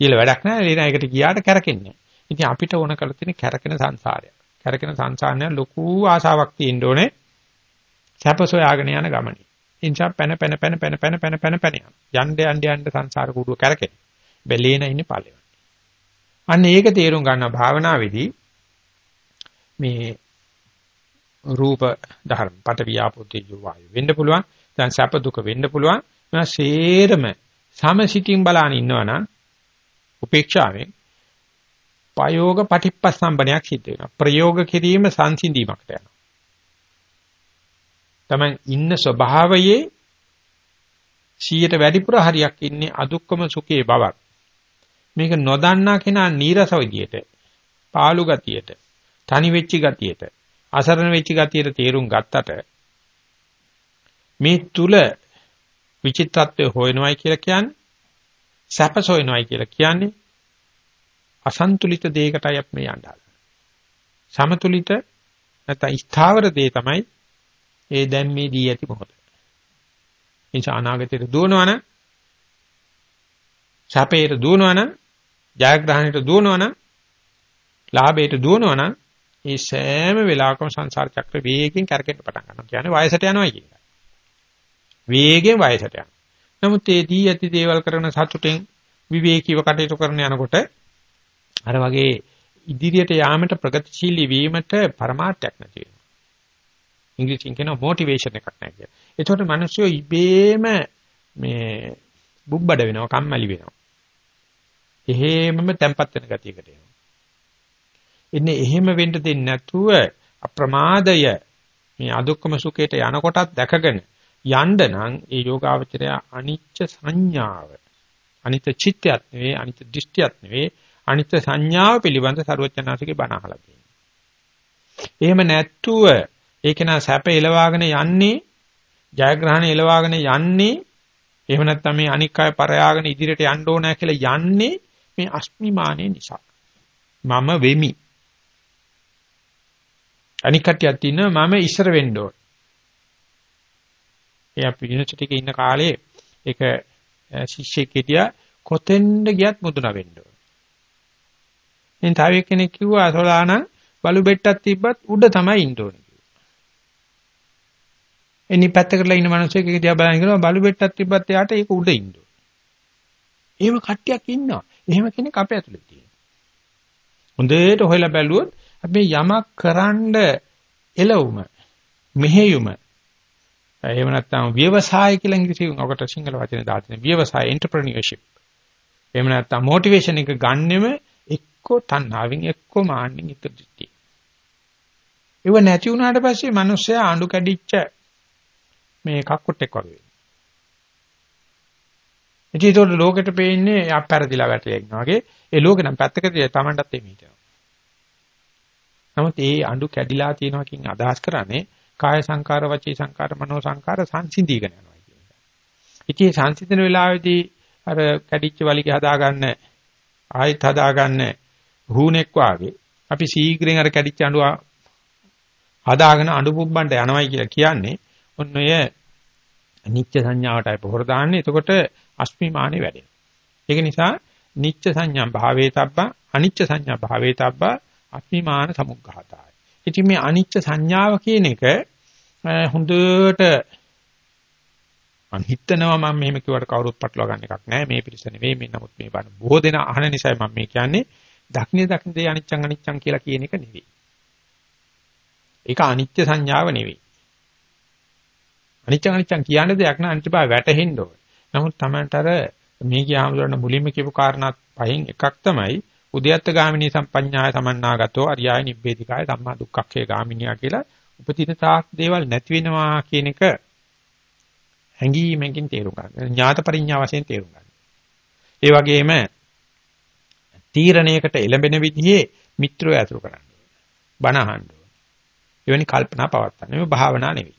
කියලා වැඩක් නැහැ ලේන එකට ගියාට කැරකෙන්නේ. ඉතින් අපිට ඕන කරලා තියෙන කැරකෙන සංසාරයක්. කැරකෙන සංසාරය ලොකු ආසාවක් තියෙන්න ඕනේ. සැපසොයාගෙන යන ගමනේ. ඉන්සා පැන පැන පැන පැන පැන පැන පැන පැන යන්න යන්න යන්න සංසාර කුඩුව කරකෙන. බැලේන ඉන්නේ පළවෙනි. අන්න ඒක තේරුම් ගන්න භාවනාවේදී මේ රූප ධර්ම පට වියාපෝතේ වායු වෙන්න පුළුවන්. දැන් සැප දුක වෙන්න පුළුවන්. මම සේරම සමසිතින් බලාන ඉන්නවනම් උපේක්ෂාවෙන් ප්‍රයෝග පටිප්පස්සම්බනයක් සිද්ධ වෙනවා. ප්‍රයෝග කිරීම සංසිඳීමකට යනවා. තමයි ඉන්න ස්වභාවයේ 100ට වැඩිපුර හරියක් ඉන්නේ අදුක්කම සුඛේ බවක්. මේක නොදන්නා කෙනා නීරස විදියට, පාළු ගතියට, තනි වෙච්ච ගතියට, අසරණ වෙච්ච ගතියට තේරුම් ගත්තට මේ තුල විචිත්තත්වය හොයනවයි කියලා කියන්නේ සැපස හොයනවයි කියලා කියන්නේ අසන්තුලිත දෙයකටයි අපි මේ යන්න සමතුලිත නැත්නම් ස්ථාවර දේ තමයි ඒ දැන් මේ දී ඇති මොහොත. එනිසා අනාගතයට දුවනවනම් සැපයට දුවනවනම් ජයග්‍රහණයට දුවනවනම් ලාභයට දුවනවනම් මේ සෑම වෙලාවකම සංසාර චක්‍ර වේගයෙන් කරකෙන්න පටන් ගන්නවා. කියන්නේ වයසට යනවා කියන එක. වේගෙන් වයසට යනවා. නමුත් ඒ දී ඇති දේවල් කරන සතුටෙන් විවේකීව කටයුතු කරන යනකොට අර වගේ ඉදිරියට යාමට ප්‍රගතිශීලී වීමට પરමාර්ථයක් නැති වෙනවා. ඉංග්‍රීසියෙන් කියනවා මොටිවේෂන් එකක් නැහැ කියලා. ඒතකොට මිනිස්සු ඉබේම මේ බුබ්බඩ වෙනවා, කම්මැලි වෙනවා. එහෙමම තැම්පත් වෙන ගතියකට එනවා. ඉන්නේ එහෙම වෙන්න දෙන්නේ නැතුව අප්‍රමාදය මේ අදුක්කම සුඛයට යනකොටත් දැකගෙන යන්න නම් ඒ යෝගාවචරය අනිච්ච සංඥාව අනිත්‍ය චිත්තයත් නෙවෙයි අනිත්‍ය දෘෂ්ටියත් නෙවෙයි අනිත්‍ය සංඥාව පිළිබඳ ਸਰවඥාසිකේ බණ අහලා තියෙනවා. එහෙම නැත්තුව ඒක නා සැප එලවාගෙන යන්නේ ජයග්‍රහණ එලවාගෙන යන්නේ එහෙම නැත්නම් මේ අනික් අය පරයාගෙන ඉදිරියට යන්න ඕනෑ කියලා යන්නේ මේ අස්මිමානේ නිසා. මම වෙමි. අනික් කටියක් ඉන්නවා මම ඉස්සර වෙන්න ඕන. ඒ අපි යුනිවර්සිටි එකේ ඉන්න කාලේ ඒක ශිෂ්‍යෙක් හිටියා කොතෙන්ද ගියත් මුදුන වෙන්න ඕන. ඉතින් තව කෙනෙක් කිව්වා සෝලාන බලු බෙට්ටක් තිබ්බත් උඩ තමයි ඉන්න ඕනේ කිව්වා. එනි පැත්තකටලා ඉන්න මිනිස්සෙක් එක දිහා බලන කෙනා බලු බෙට්ටක් තිබ්බත් එයාට ඒක උඩ ඉන්න ඕනේ. එහෙම කට්ටියක් ඉන්නවා. එහෙම කෙනෙක් අපේ ඇතුලේ තියෙනවා. හොඳට හොයලා බැලුවොත් අපි යමක් කරන්න එළවුම මෙහෙයුම එහෙම නැත්නම් ව්‍යවසාය කියලා ඉංග්‍රීසියෙන් ඔකට සිංහල වචනේ දාලා ව්‍යවසාය එන්ටර්ප්‍රෙනියර්ෂිප්. එහෙම නැත්නම් මොටිවේෂන් එක ගන්නෙම එක්කෝ තණ්හාවෙන් එක්කෝ මාන්නෙන් එක දෘෂ්ටි. ඒව නැති වුණාට පස්සේ මිනිස්සයා ආඳු කැඩිච්ච මේ කක්කොට්ටෙක් වගේ වෙනවා. ඉතින් ඒක ලෝකෙට පේන්නේ අපැරදිලා වැටලා ඉන්නවා වගේ. ඒ ලෝකේ නම් පැත්තකදී Tamanටත් එමෙ හිටිනවා. නමුත් ඒ අඬු කැඩිලා තියෙනවා කියන අදහස් කරන්නේ කාය සංකාර, වචී සංකාර, මනෝ සංකාර සංසිඳීගෙන යනවා කියන එක. ඉතින් මේ සංසිඳන වෙලාවේදී අර කැඩිච්ච වලිගය හදාගන්න ආයෙත් හදාගන්න හුණෙක් වාගේ අපි ශීඝ්‍රයෙන් අර කැඩිච්ච අඬුව හදාගෙන අඬු පුබ්බන්ට යනවයි කියලා කියන්නේ ඔන්න ඔය නිත්‍ය සංඥාවටයි පොහොර දාන්නේ. එතකොට අස්මිමානේ වැඩෙනවා. ඒක නිසා නිත්‍ය සංඥා භාවේතබ්බා අනිච්ච සංඥා භාවේතබ්බා අස්මිමාන සමුග්ඝාතයි. ඉතින් මේ අනිච්ච සංඥාව කියන එක හොඳට මම හිතනවා මම මෙහෙම කිව්වට කවුරුත් පටලවා ගන්න එකක් නෑ මේ පිළිස නෙවෙයි මේ නමුත් මේ බණ බොහෝ දෙනා අහන නිසා මම මේ කියන්නේ දක්නේ දක්න දේ අනිච්චං අනිච්චං කියලා කියන එක නෙවෙයි. ඒක අනිත්‍ය සංඥාව නෙවෙයි. අනිච්චං අනිච්චං කියන දෙයක් නෑ අනිත්‍ය බව වැටහෙන්න ඕන. නමුත් Tamanට අර මේ කියාමුදුරන මුලින්ම කියපු කාරණාත් පහෙන් එකක් තමයි උද්‍යත්ත ගාමිනී සම්පඤ්ඤාය සමන්නාගතෝ අරියාය නිබ්බේධිකාය ධම්මා දුක්ඛක්ඛේ ගාමිනියා කියලා උපතින තාක් දේවල් නැති වෙනවා කියන එක හැඟීමකින් තේරුම් ගන්න. ඥාත පරිඥා වශයෙන් තේරුම් ගන්න. ඒ වගේම තීරණයකට එළඹෙන විදිහේ මිත්‍රයෝ ඇතුළු කරන්න. බණ අහන්න. එවැනි කල්පනා පවත්තන්න. මේ භාවනා නෙවෙයි.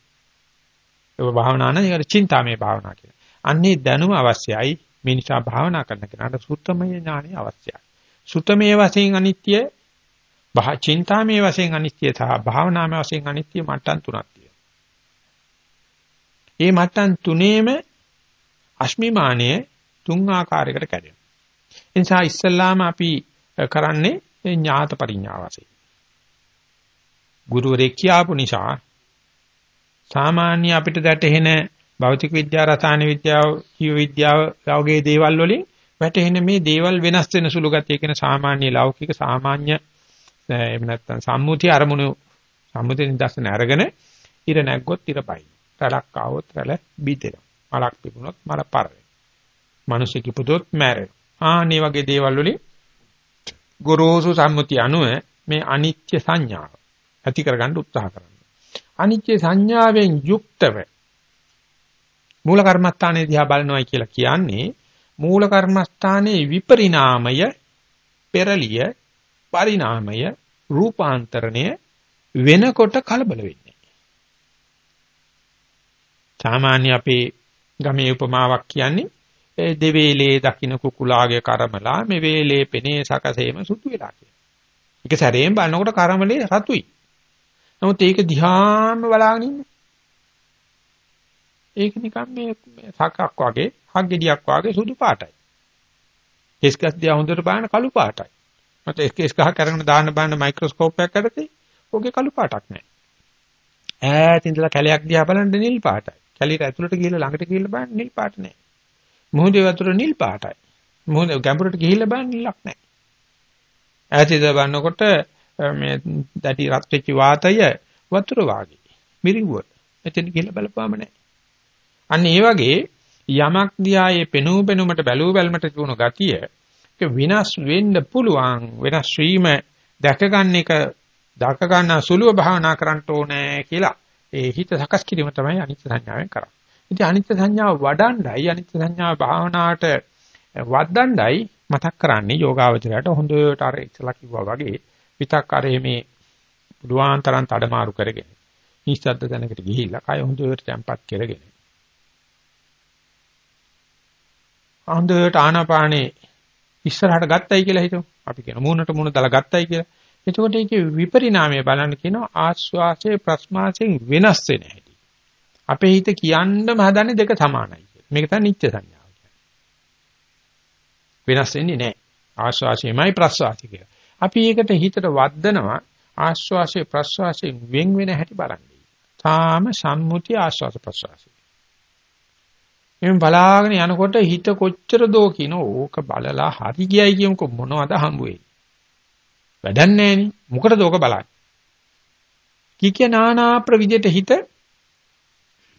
ඒක භාවනා නෙවෙයි ඒක චින්තාමේ භාවනා කියලා. අන්නේ දැනුම අවශ්‍යයි. මේ නිසා භාවනා කරන කෙනාට සුත්තමය ඥානය අවශ්‍යයි. සුතමේ වශයෙන් අනිත්‍ය, භා චින්තාමේ වශයෙන් අනිත්‍ය සහ භාවනාමේ වශයෙන් අනිත්‍ය මට්ටම් තුනක් තියෙනවා. මේ මට්ටම් තුනේම අස්මිමානය තුන් ආකාරයකට කැඩෙනවා. ඒ නිසා ඉස්සල්ලාම අපි කරන්නේ ඥාත පරිඥා වශයෙන්. ගුරුවරයෙක් කියාපු නිසා සාමාන්‍ය අපිට දැටහෙන භෞතික විද්‍යාව රසායන විද්‍යාව ජීව විද්‍යාව වගේ දේවල් වලින් වැටෙන මේ දේවල් වෙනස් වෙන සුළු ගතිය කියන සාමාන්‍ය ලෞකික සාමාන්‍ය එහෙම නැත්නම් සම්මුති අරමුණු සම්මුති නිදර්ශන අරගෙන ඉර නැග්ගොත් ඉර පයි. රැලක් ආවොත් රැළ බීතෙනවා. මලක් පිපුණොත් මල පර වෙනවා. මිනිස්සු කිපුදොත් මැරෙනවා. ආනේ වගේ දේවල් වලින් ගොරෝසු සම්මුති අනුව මේ අනිත්‍ය සංඥාව ඇති කරගන්න උත්සාහ කරනවා. අනිත්‍ය සංඥාවෙන් යුක්තව මූල කර්මස්ථානයේ දිහා බලනවායි කියලා කියන්නේ මූල කර්මස්ථානයේ විපරිණාමය පෙරලිය පරිණාමය රූපාන්තරණය වෙනකොට කලබල වෙන්නේ. සාමාන්‍ය අපේ ගමේ උපමාවක් කියන්නේ ඒ දෙවේලේ දකින්න කුකුලාගේ කර්මලා මේ වේලේ පෙනේ සකසේම සුතු වෙලා කියන. ඒක සැරේම බලනකොට කර්මලේ රතුයි. නමුත් ඒක දිහාම බලාගෙන ඉන්නේ. ඒක නිකන් මේ සකක් වගේ හක් ගෙඩියක් වාගේ සුදු පාටයි. කෙස් ගස් දිහා හොඳට බලන කළු පාටයි. මත කෙස් ගහක් අරගෙන දාන්න බලන මයික්‍රොස්කෝප් එකක් අරතේ ඔගේ කළු පාටක් නැහැ. ඈත ඉඳලා කැලයක් දිහා බලන්න නිල් පාටයි. කැලියට ඇතුළට ගිහලා ළඟට ගිහලා බලන්න නිල් පාට නැහැ. මුහුදේ වතුර නිල් පාටයි. මුහුද ගැඹුරට ගිහිල්ලා බලන්න නිලක් නැහැ. ඈත ඉඳලා බලනකොට මේ දැටි රත් වෙච්ච වාතය වතුර වාගේ. මිරිඟුව. එතන කියලා බලපුවාම නැහැ. අන්න ඒ වගේ යමක් දිහායේ පෙනූ පෙනුමට බැලූ බැලමට තිබුණු ගතිය ඒක විනාශ වෙන්න පුළුවන් වෙනස් වීම දැක ගන්න එක දැක ගන්න සුළුව භාවනා කරන්න ඕනේ කියලා ඒ හිත සකස් කිරීම තමයි අනිත්‍ය සංඥාවෙන් කරන්නේ. ඉතින් අනිත්‍ය සංඥාව වඩණ්ඩයි අනිත්‍ය සංඥාව භාවනාවට වද්දණ්ඩයි මතක් කරන්නේ යෝගාවචරයට හොඳට අර ඉස්සලා කිව්වා වගේ විතක් අර මේ පුළුවන් තරම් තඩමාරු කරගෙන නිස්සද්ද තැනකට ගිහිල්ලා කය හොඳට තැම්පත් කරගෙන හොඳට ආනාපානේ ඉස්සරහට ගත්තයි කියලා හිතමු. අපි කියන මූණට මූණ දාලා ගත්තයි කියලා. එතකොට ඒකේ විපරිණාමය බලන්න කියනවා ආස්වාසයේ ප්‍රස්මාසයෙන් වෙනස් වෙන හැටි. අපේ හිත කියන්නම හදන්නේ දෙක සමානයි කියලා. මේක තමයි නිත්‍ය සංඥාව කියන්නේ. වෙනස් වෙන්නේ නැහැ. ආස්වාසයමයි ප්‍රස්වාසය කියලා. අපි ඒකට හිතට වද්දනවා ආස්වාසයේ ප්‍රස්වාසයෙන් වෙන් වෙන හැටි බලන්න. තාම සම්මුති ආස්වාස ප්‍රස්වාසය. එම් බලාගෙන යනකොට හිත කොච්චර දෝ කියන ඕක බලලා හරි ගියයි කියමුකෝ මොනවද හම්බ වෙන්නේ. වැඩක් නැහෙනි. මොකටද ඕක බලන්නේ? කීකිය නානා ප්‍රවිදයට හිත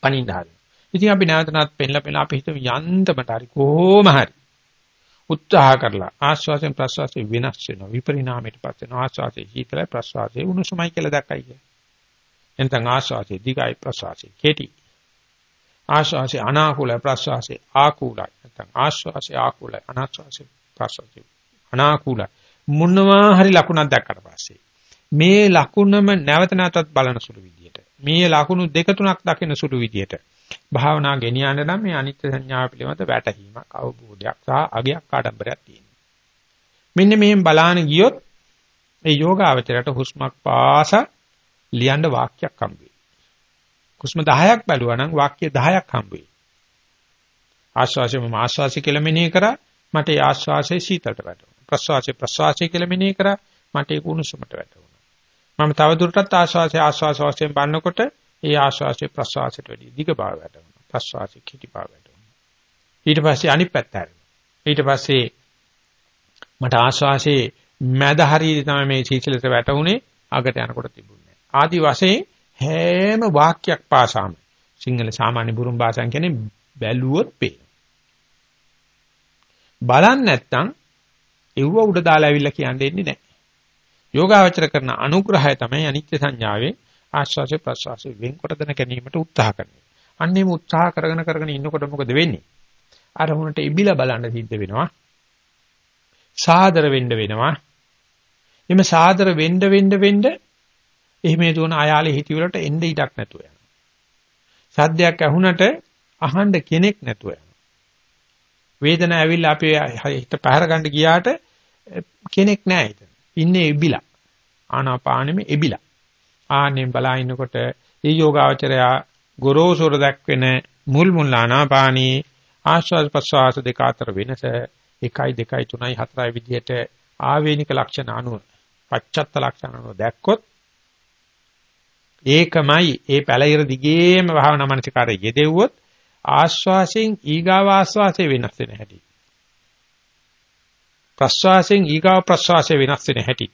පණින්න හදනවා. ඉතින් අපි නැවත නැවත පෙන්ලා පෙන්ලා අපි හිත යන්තමට හරි කොහොම හරි උත්සාහ කරලා ආස්වාසයෙන් ප්‍රස්වාසයෙන් වෙනස් වෙනවා විපරිණාමයට පත් වෙනවා ආස්වාසයේ හීතලයි ප්‍රස්වාසයේ උණුසුමයි කියලා දැක්කයි කිය. එතෙන් ආස්වාසයේ දිගයි ප්‍රස්වාසයේ කෙටි. ආස්වාසයේ අනාකූලයි ප්‍රස්වාසයේ ආකූලයි. නැත්නම් ආස්වාසයේ ආකූලයි අනාස්වාසයේ ප්‍රස්වාසයේ අනාකූලයි. මොනවා හරි ලකුණක් දැක්කට පස්සේ මේ ලකුණම නැවත නැවතත් බලන සුළු විදියට මේ ලකුණු දෙක තුනක් දකින සුළු විදියට භාවනා ගෙනියන්න නම් මේ අනිත්‍ය සංඥාව පිළිබඳ වැටහීමක් අවබෝධයක් සහ අගයක් ආඩම්බරයක් තියෙනවා. මෙන්න මෙහෙම බලාන ගියොත් ඒ යෝගාවචරයට හුස්මක් පාස ලියන්න වාක්‍යයක් හම්බ වෙයි. හුස්ම 10ක් බැලුවා නම් වාක්‍ය 10ක් හම්බ වෙයි. ආශ්වාසය මම ආශ්වාසය කියලා මෙනෙහි කරා මට ඒ ආශ්වාසයේ සීතලට වැටුණා. ප්‍රශ්වාසය ප්‍රශ්වාසය කියලා මෙනෙහි කරා මට ඒක උණුසුමට වැටුණා. මම තව දුරටත් ආශ්වාසය ආශ්වාස වශයෙන් බලනකොට ඒ ආශ්වාසයේ ප්‍රශ්වාසයට වැඩි දිග බව වැටෙනවා. ප්‍රශ්වාසයේ කිටි බව වැටෙනවා. ඊට පස්සේ අනිත් පැත්ත හැරෙනවා. ඊට පස්සේ මට ආශ්වාසයේ මැද හරියදී තමයි මේ සීසලට වැටුනේ අගට යනකොට තිබුණේ. ආදි වශයෙන් හැම වාක්‍යයක් පාසාම සිංහල සාමාන්‍ය බුරුම් භාෂාවෙන් කියන්නේ බැලුවොත් පේන. බලන්න නැත්නම් එව්ව උඩ දාලා ඇවිල්ලා කියන්නේ නැහැ. යෝගාවචර කරන අනුග්‍රහය තමයි අනිත්‍ය සංඥාවේ ආශ්වාසය ප්‍රශ්වාසය වෙන්කොට දැන ගැනීමට උත්සාහ කරනවා. අන්නේම උත්සාහ කරගෙන කරගෙන ඉන්නකොට මොකද වෙන්නේ? අරමුණට ඉබිලා බලන්න සිද්ධ වෙනවා. සාදර වෙන්න වෙනවා. එimhe සාදර වෙන්න වෙන්න වෙන්න එහිමේ දුවන ආයාලේ හිතවිලට එන්න ඉඩක් නැතුව යනවා. සද්දයක් ඇහුණට අහන්න කෙනෙක් නැතුව යනවා. වේදනාව ඇවිල්ලා අපේ හිත පැහැර ගන්න ගියාට කෙනෙක් නැහැ හිතන. ඉන්නේ එබිලා. ආනාපානෙම එබිලා. ආන්නේ බලා ඉන්නකොට ඒ යෝගාවචරයා ගොරෝසුර දැක්වෙන මුල් මුල් ආනාපානී ආශ්වාස ප්‍රශ්වාස දෙක අතර වෙනස 1 2 3 4 විදිහට ආවේනික ලක්ෂණ අනුව පච්චත්ත ලක්ෂණ අනුව දැක්කොත් ඒකමයි ඒ පැලිර දිගේම භාවනා මනසිකාරය යෙදෙව්වොත් ආශ්වාසයෙන් ඊගාව ආශ්වාසය වෙනස් වෙන හැටි. ප්‍රශ්වාසයෙන් ඊගාව ප්‍රශ්වාසය වෙනස් වෙන හැටි.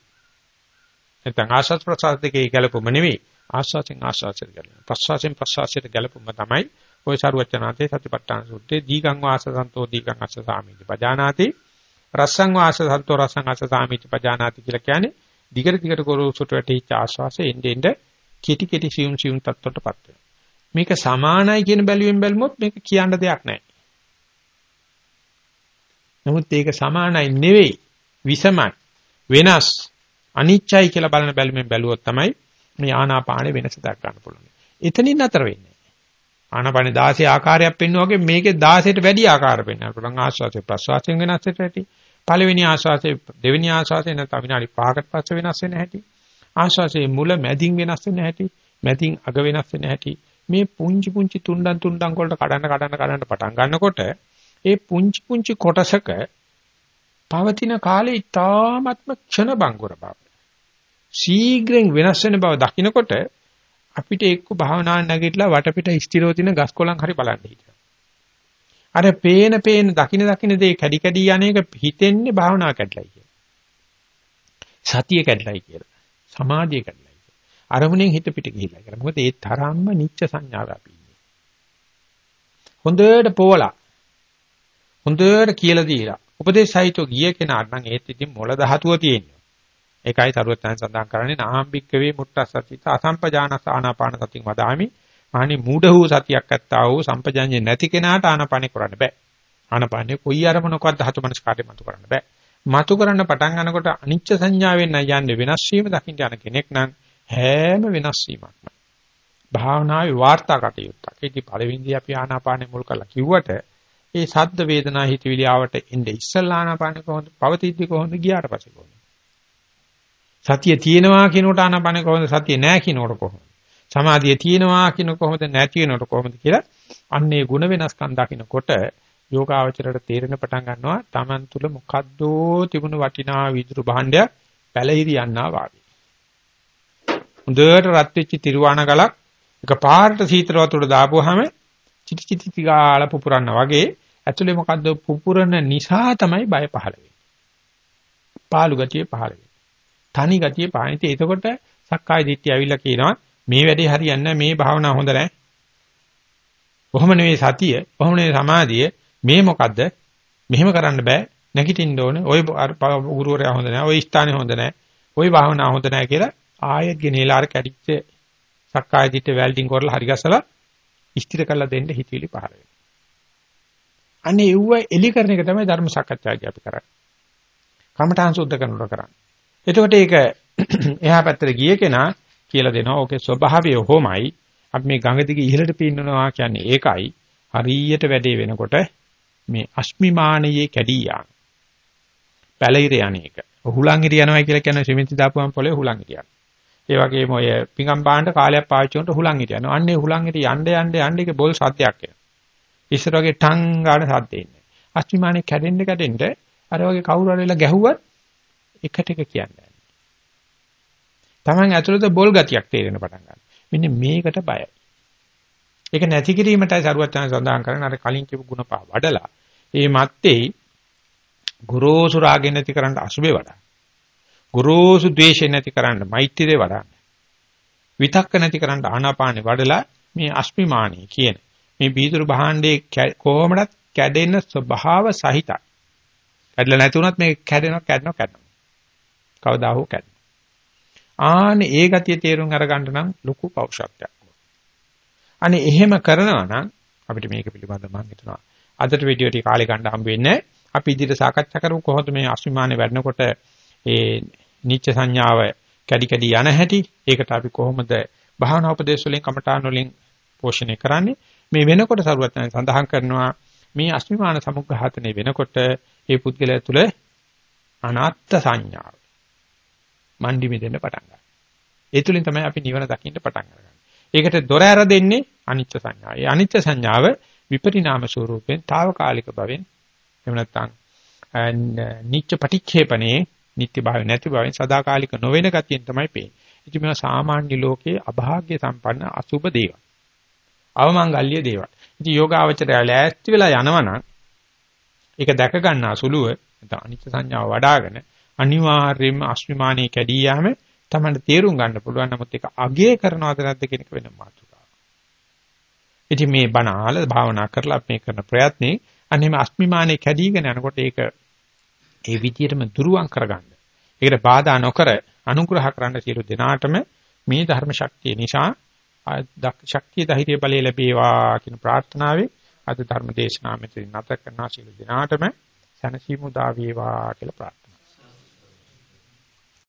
නැත්නම් ආශ්වාස ප්‍රශ්වාස දෙකේ ගැළපුම නෙවෙයි. ආශ්වාසයෙන් ආශ්වාසයට ගැළපෙන. ප්‍රශ්වාසයෙන් ප්‍රශ්වාසයට ගැළපුම තමයි ඔය සරුවචනාතේ සතිපට්ඨාන සූත්‍රයේ දීගං වාස සන්තෝ දීගං අස්ස සාමීති පජානාති. රස්සං වාස සන්තෝ රස්සං අස්ස සාමීති පජානාති කියලා කියන්නේ දිගට දිගට ගොරෝසුට වැටිච්ච ආශ්වාසය එන්නේ එන්නේ කෙටි කෙටි සියුම් සියුම් තත්ත්වයටපත් වෙනවා. මේක සමානයි කියන බැලුවෙන් බැලුවොත් මේක කියන්න දෙයක් නැහැ. නමුත් ඒක සමානයි නෙවෙයි විසමයි වෙනස් අනිච්චයි කියලා බලන බැලුමෙන් බැලුවොත් තමයි මේ ආනාපානෙ වෙනස දක් ගන්න පුළුවන්. එතනින් නතර වෙන්නේ. ආනාපානෙ 16 ආකාරයක් පෙන්වුවා වගේ මේකේ 16ට වැඩි ආකාර පෙන්වන්න පුළුවන්. ආශ්වාසය ප්‍රශ්වාසයෙන් වෙනස් වෙට ඇති. පළවෙනි ආශ්වාසය දෙවෙනි ආශ්වාසය නැත්නම් විනාඩි 5කට පස්සේ වෙනස් වෙන හැටි. ආශ්වාසයේ මුල මැදින් වෙනස් වෙන හැටි. මැදින් අග වෙනස් වෙන හැටි. මේ පුංචි පුංචි තුණ්ඩන් තුණ්ඩන් වලට කඩන්න කඩන්න කඩන්න පටන් ගන්නකොට ඒ පුංචි පුංචි කොටසක පවතින කාලේ ඊ타ත්ම ක්ෂණ බංගුර බව. ශීඝ්‍රයෙන් වෙනස් වෙන බව දකිනකොට අපිට එක්ක භාවනා නැගිටලා වටපිට ස්ථිරව තියෙන ගස් කොළන් හරි බලන්න හිතෙනවා. අර පේන පේන දකින දකින දේ කැඩි කැඩි යන්නේක හිතෙන්නේ භාවනා කැඩලයි කියලා. සතිය කැඩලයි කියලා. සමාධිය කැඩලයි කියලා. අරමුණෙන් හිත පිට ගිහිල්ලා කියලා. මොකද ඒ තරම්ම නිච්ච සංඥාව අපි ඉන්නේ. හොඳට පොවලා හොඳට කියලා දීලා උපදේශයිතෝ ගිය කෙනාට නම් ඒත් ඉතින් මොළ ධාතුව තියෙනවා. ඒකයි තරුවත්යන් සඳහන් කරන්නේ නාම්බික්කවේ මුට්ටස්සතිත අසම්පජානස ආනාපාන සතිය වදාමි. මහණි මූඩ වූ සතියක් ඇත්තා වූ සම්පජාඤ්ඤේ නැති කෙනාට ආනාපානෙ කරන්න බෑ. ආනාපානෙ කොයි අරමුණකවත් ධාතු මනස් කාර්යය මතු කරන්න බෑ. මතු කරන්න පටන් ගන්නකොට අනිච්ච සංඥාවෙන් යන්නේ වෙනස් වීම දකින්න යන කෙනෙක් නම් හැම වෙනස් වීමක්ම. භාවනාවේ වාර්තා කටයුත්තක්. ඒකේ පළවෙනිදී අපි ආනාපානෙ මුල් කරලා කිව්වට ඒ සද්ද වේදනා හිතවිලි ආවට ඉන්නේ ඉස්සල්ලා ආනාපානෙ කොහොමද? පවතිද්දි කොහොමද? ගියාට පස්සේ කොහොමද? සතිය තියෙනවා කියනකොට ආනාපානෙ කොහොමද? සතිය නැහැ කියනකොට කොහොමද? සමාධිය තියෙනවා කියන කොහොමද? නැති වෙනකොට කොහොමද කියලා අන්නේ ಗುಣ වෙනස්කම් දකින්නකොට යෝගාවචරයට තේරෙන පටන් ගන්නවා Taman තුල මොකද්දෝ තිබුණු වටිනා විදුරු භාණ්ඩයක් පැලිරි යන්නා වාගේ. හොඳට රත් වෙච්ච තිරුවාණ ගලක් එක පාරට සීතල වතුර දාපුවාම චිටි චිටි තිගාල පුපුරන්න වගේ ඇතුලේ මොකද්ද පුපුරන නිසා තමයි බය පහළ වෙන්නේ. පාළු ගතිය පහළ වෙන්නේ. තනි ගතිය පහළ වෙන්නේ. එතකොට සක්කාය දිට්ඨිය ඇවිල්ලා කියනවා මේ වැඩේ හරියන්නේ මේ භාවනාව හොඳ නැහැ. කොහොම නෙවෙයි සතිය, කොහොම නෙවෙයි සමාධිය, මේ මොකද්ද? මෙහෙම කරන්න බෑ. නැගිටින්න ඕනේ. ওই ගුරුවරයා හොඳ නැහැ. ওই ස්ථානේ හොඳ නැහැ. ওই භාවනාව හොඳ නැහැ කියලා ආයෙත් ගෙනේලා අර කැඩිච්ච සක්කාය දිට්ඨිය වැල්ඩින් කරලා හරි ගස්සලා ස්ථිර කරලා දෙන්න හිතවිලි පහළ වෙනවා. අනේ යුව එලි කරන එක තමයි ධර්ම සාකච්ඡාදී අපි කරන්නේ. කමඨාන් සුද්ධ කරනකොට කරන්නේ. එතකොට ඒක [CLEARS THROAT] එහා පැත්තට ගිය කෙනා කියලා දෙනවා. ඕකේ ස්වභාවය හොමයි. අපි මේ ගඟ දිගේ ඉහළට පින්නනවා කියන්නේ ඒකයි. හරියට වැඩේ වෙනකොට මේ අස්මිමානයේ කැඩී යාම. පැලිර යන්නේක. හුලං හිරිය යනවා කියලා කියන්නේ සිමෙන්ති දාපුවම පොළේ හුලං හිරියක්. ඒ වගේම ඔය පිඟම් බාණ්ඩ කාලයක් පාවිච්චි කරනකොට හුලං හිටියනවා. අන්නේ හුලං හිටිය යන්න යන්න යන්න එක බොල් සත්‍යයක් එනවා. ඉස්සර වගේ ටං ගාන සද්දේ ඉන්නේ. අස්මිමානේ කැඩෙන්න කැඩෙන්න අර වගේ කවුරු හරි වෙලා ගැහුවත් එකට එක කියන්නේ. Taman ඇතුළත බොල් ගතියක් තේරෙන පටන් ගන්නවා. මෙන්න මේකට බයයි. ඒක නැති කිරීමටයි සරුවචන සඳහන් කරන්නේ අර කලින් කියපු ಗುಣ පහ වඩලා. ඒ මැත්තේ ගුරුසු රාගෙ නැති කරන්න අසුබේ වඩා. ගුරුසු ද්වේෂය නැති කරන්න මෛත්‍රියේ වඩා. විතක්ක නැති කරන්න ආනාපානෙ වඩලා මේ අස්මිමානී කියන මේ බීදුරු භාණ්ඩේ කොහොමඩත් කැඩෙන ස්වභාව සහිතයි. කැඩලා නැති වුණත් මේක කැඩෙනවා කැඩෙනවා කැඩෙනවා. කවදා හෝ කැඩෙනවා. ආනේ ඒ ගතිය තේරුම් අරගන්න නම් ලොකු පෞෂත්වයක්. අනේ එහෙම කරනවා නම් අපිට මේක පිළිබඳව මම හිතනවා. අදට වීඩියෝ ටික කාලේ ගන්න හම්බ වෙන්නේ අපි ඉදිරියට සාකච්ඡා කරමු. කොහොමද මේ අස්විමානේ වැඩනකොට ඒ නිච්ච සංඥාව කැඩි කැඩි යන හැටි? ඒකට අපි කොහොමද භාවනා උපදේශ වලින් කමඨාන වලින් පෝෂණය කරන්නේ? මේ වෙනකොට සරුවත් සඳහන් කරනවා මේ අස්මිමාන සමුග්ඝාතනේ වෙනකොට ඒ පුද්ගලයා තුළ අනාත්ත සංඥාව මණ්ඩි මෙදෙන්න පටන් ගන්නවා. ඒ තුලින් තමයි අපි නිවන දකින්න පටන් ගන්නේ. ඒකට දොර ඇර දෙන්නේ අනිත්‍ය සංඥා. ඒ අනිත්‍ය සංඥාව විපරිණාම ස්වරූපයෙන් తాවකාලික භවෙන් එහෙම නැත්නම් නිච්ච පටිච්චේපනේ නිත්‍ය භාවය නැති භවෙන් සදාකාලික නොවන ගතියෙන් තමයි පේන්නේ. ඉතින් මේවා සාමාන්‍ය ලෝකයේ අභාග්‍ය සම්පන්න අසුබ දේවල්. අවමංගල්‍ය දේවල්. ඉතින් යෝගාවචරය ලෑස්ති වෙලා යනවනම් ඒක දැක ගන්න අසුලුව නැත්නම් අනිත්‍ය සංඥාව වඩ아가න අනිවාර්යයෙන්ම අස්විමානයේ කැඩී යාම තමයි තේරුම් ගන්න පුළුවන්. නමුත් ඒක අගේ කරනවද නැද්ද කියන එක වෙන මාතෘකාවක්. ඉතින් මේ බණ ආල භාවනා කරලා මේ කරන ප්‍රයත්නේ අන්නේම අස්මිමානී කැඩීගෙන යනකොට ඒක ඒ විදිහටම දුරුවන් කරගන්න. ඒකට බාධා නොකර අනුග්‍රහ කරන්න සියලු දෙනාටම මේ ධර්ම ශක්තිය නිසා ශක්තිය ධෛර්ය බලය ලැබේවා කියන ප්‍රාර්ථනාවෙන් අද ධර්ම දේශනාව මෙතන නැත කරනවා සියලු දෙනාටම සනසීමු දා වේවා කියලා ප්‍රාර්ථනා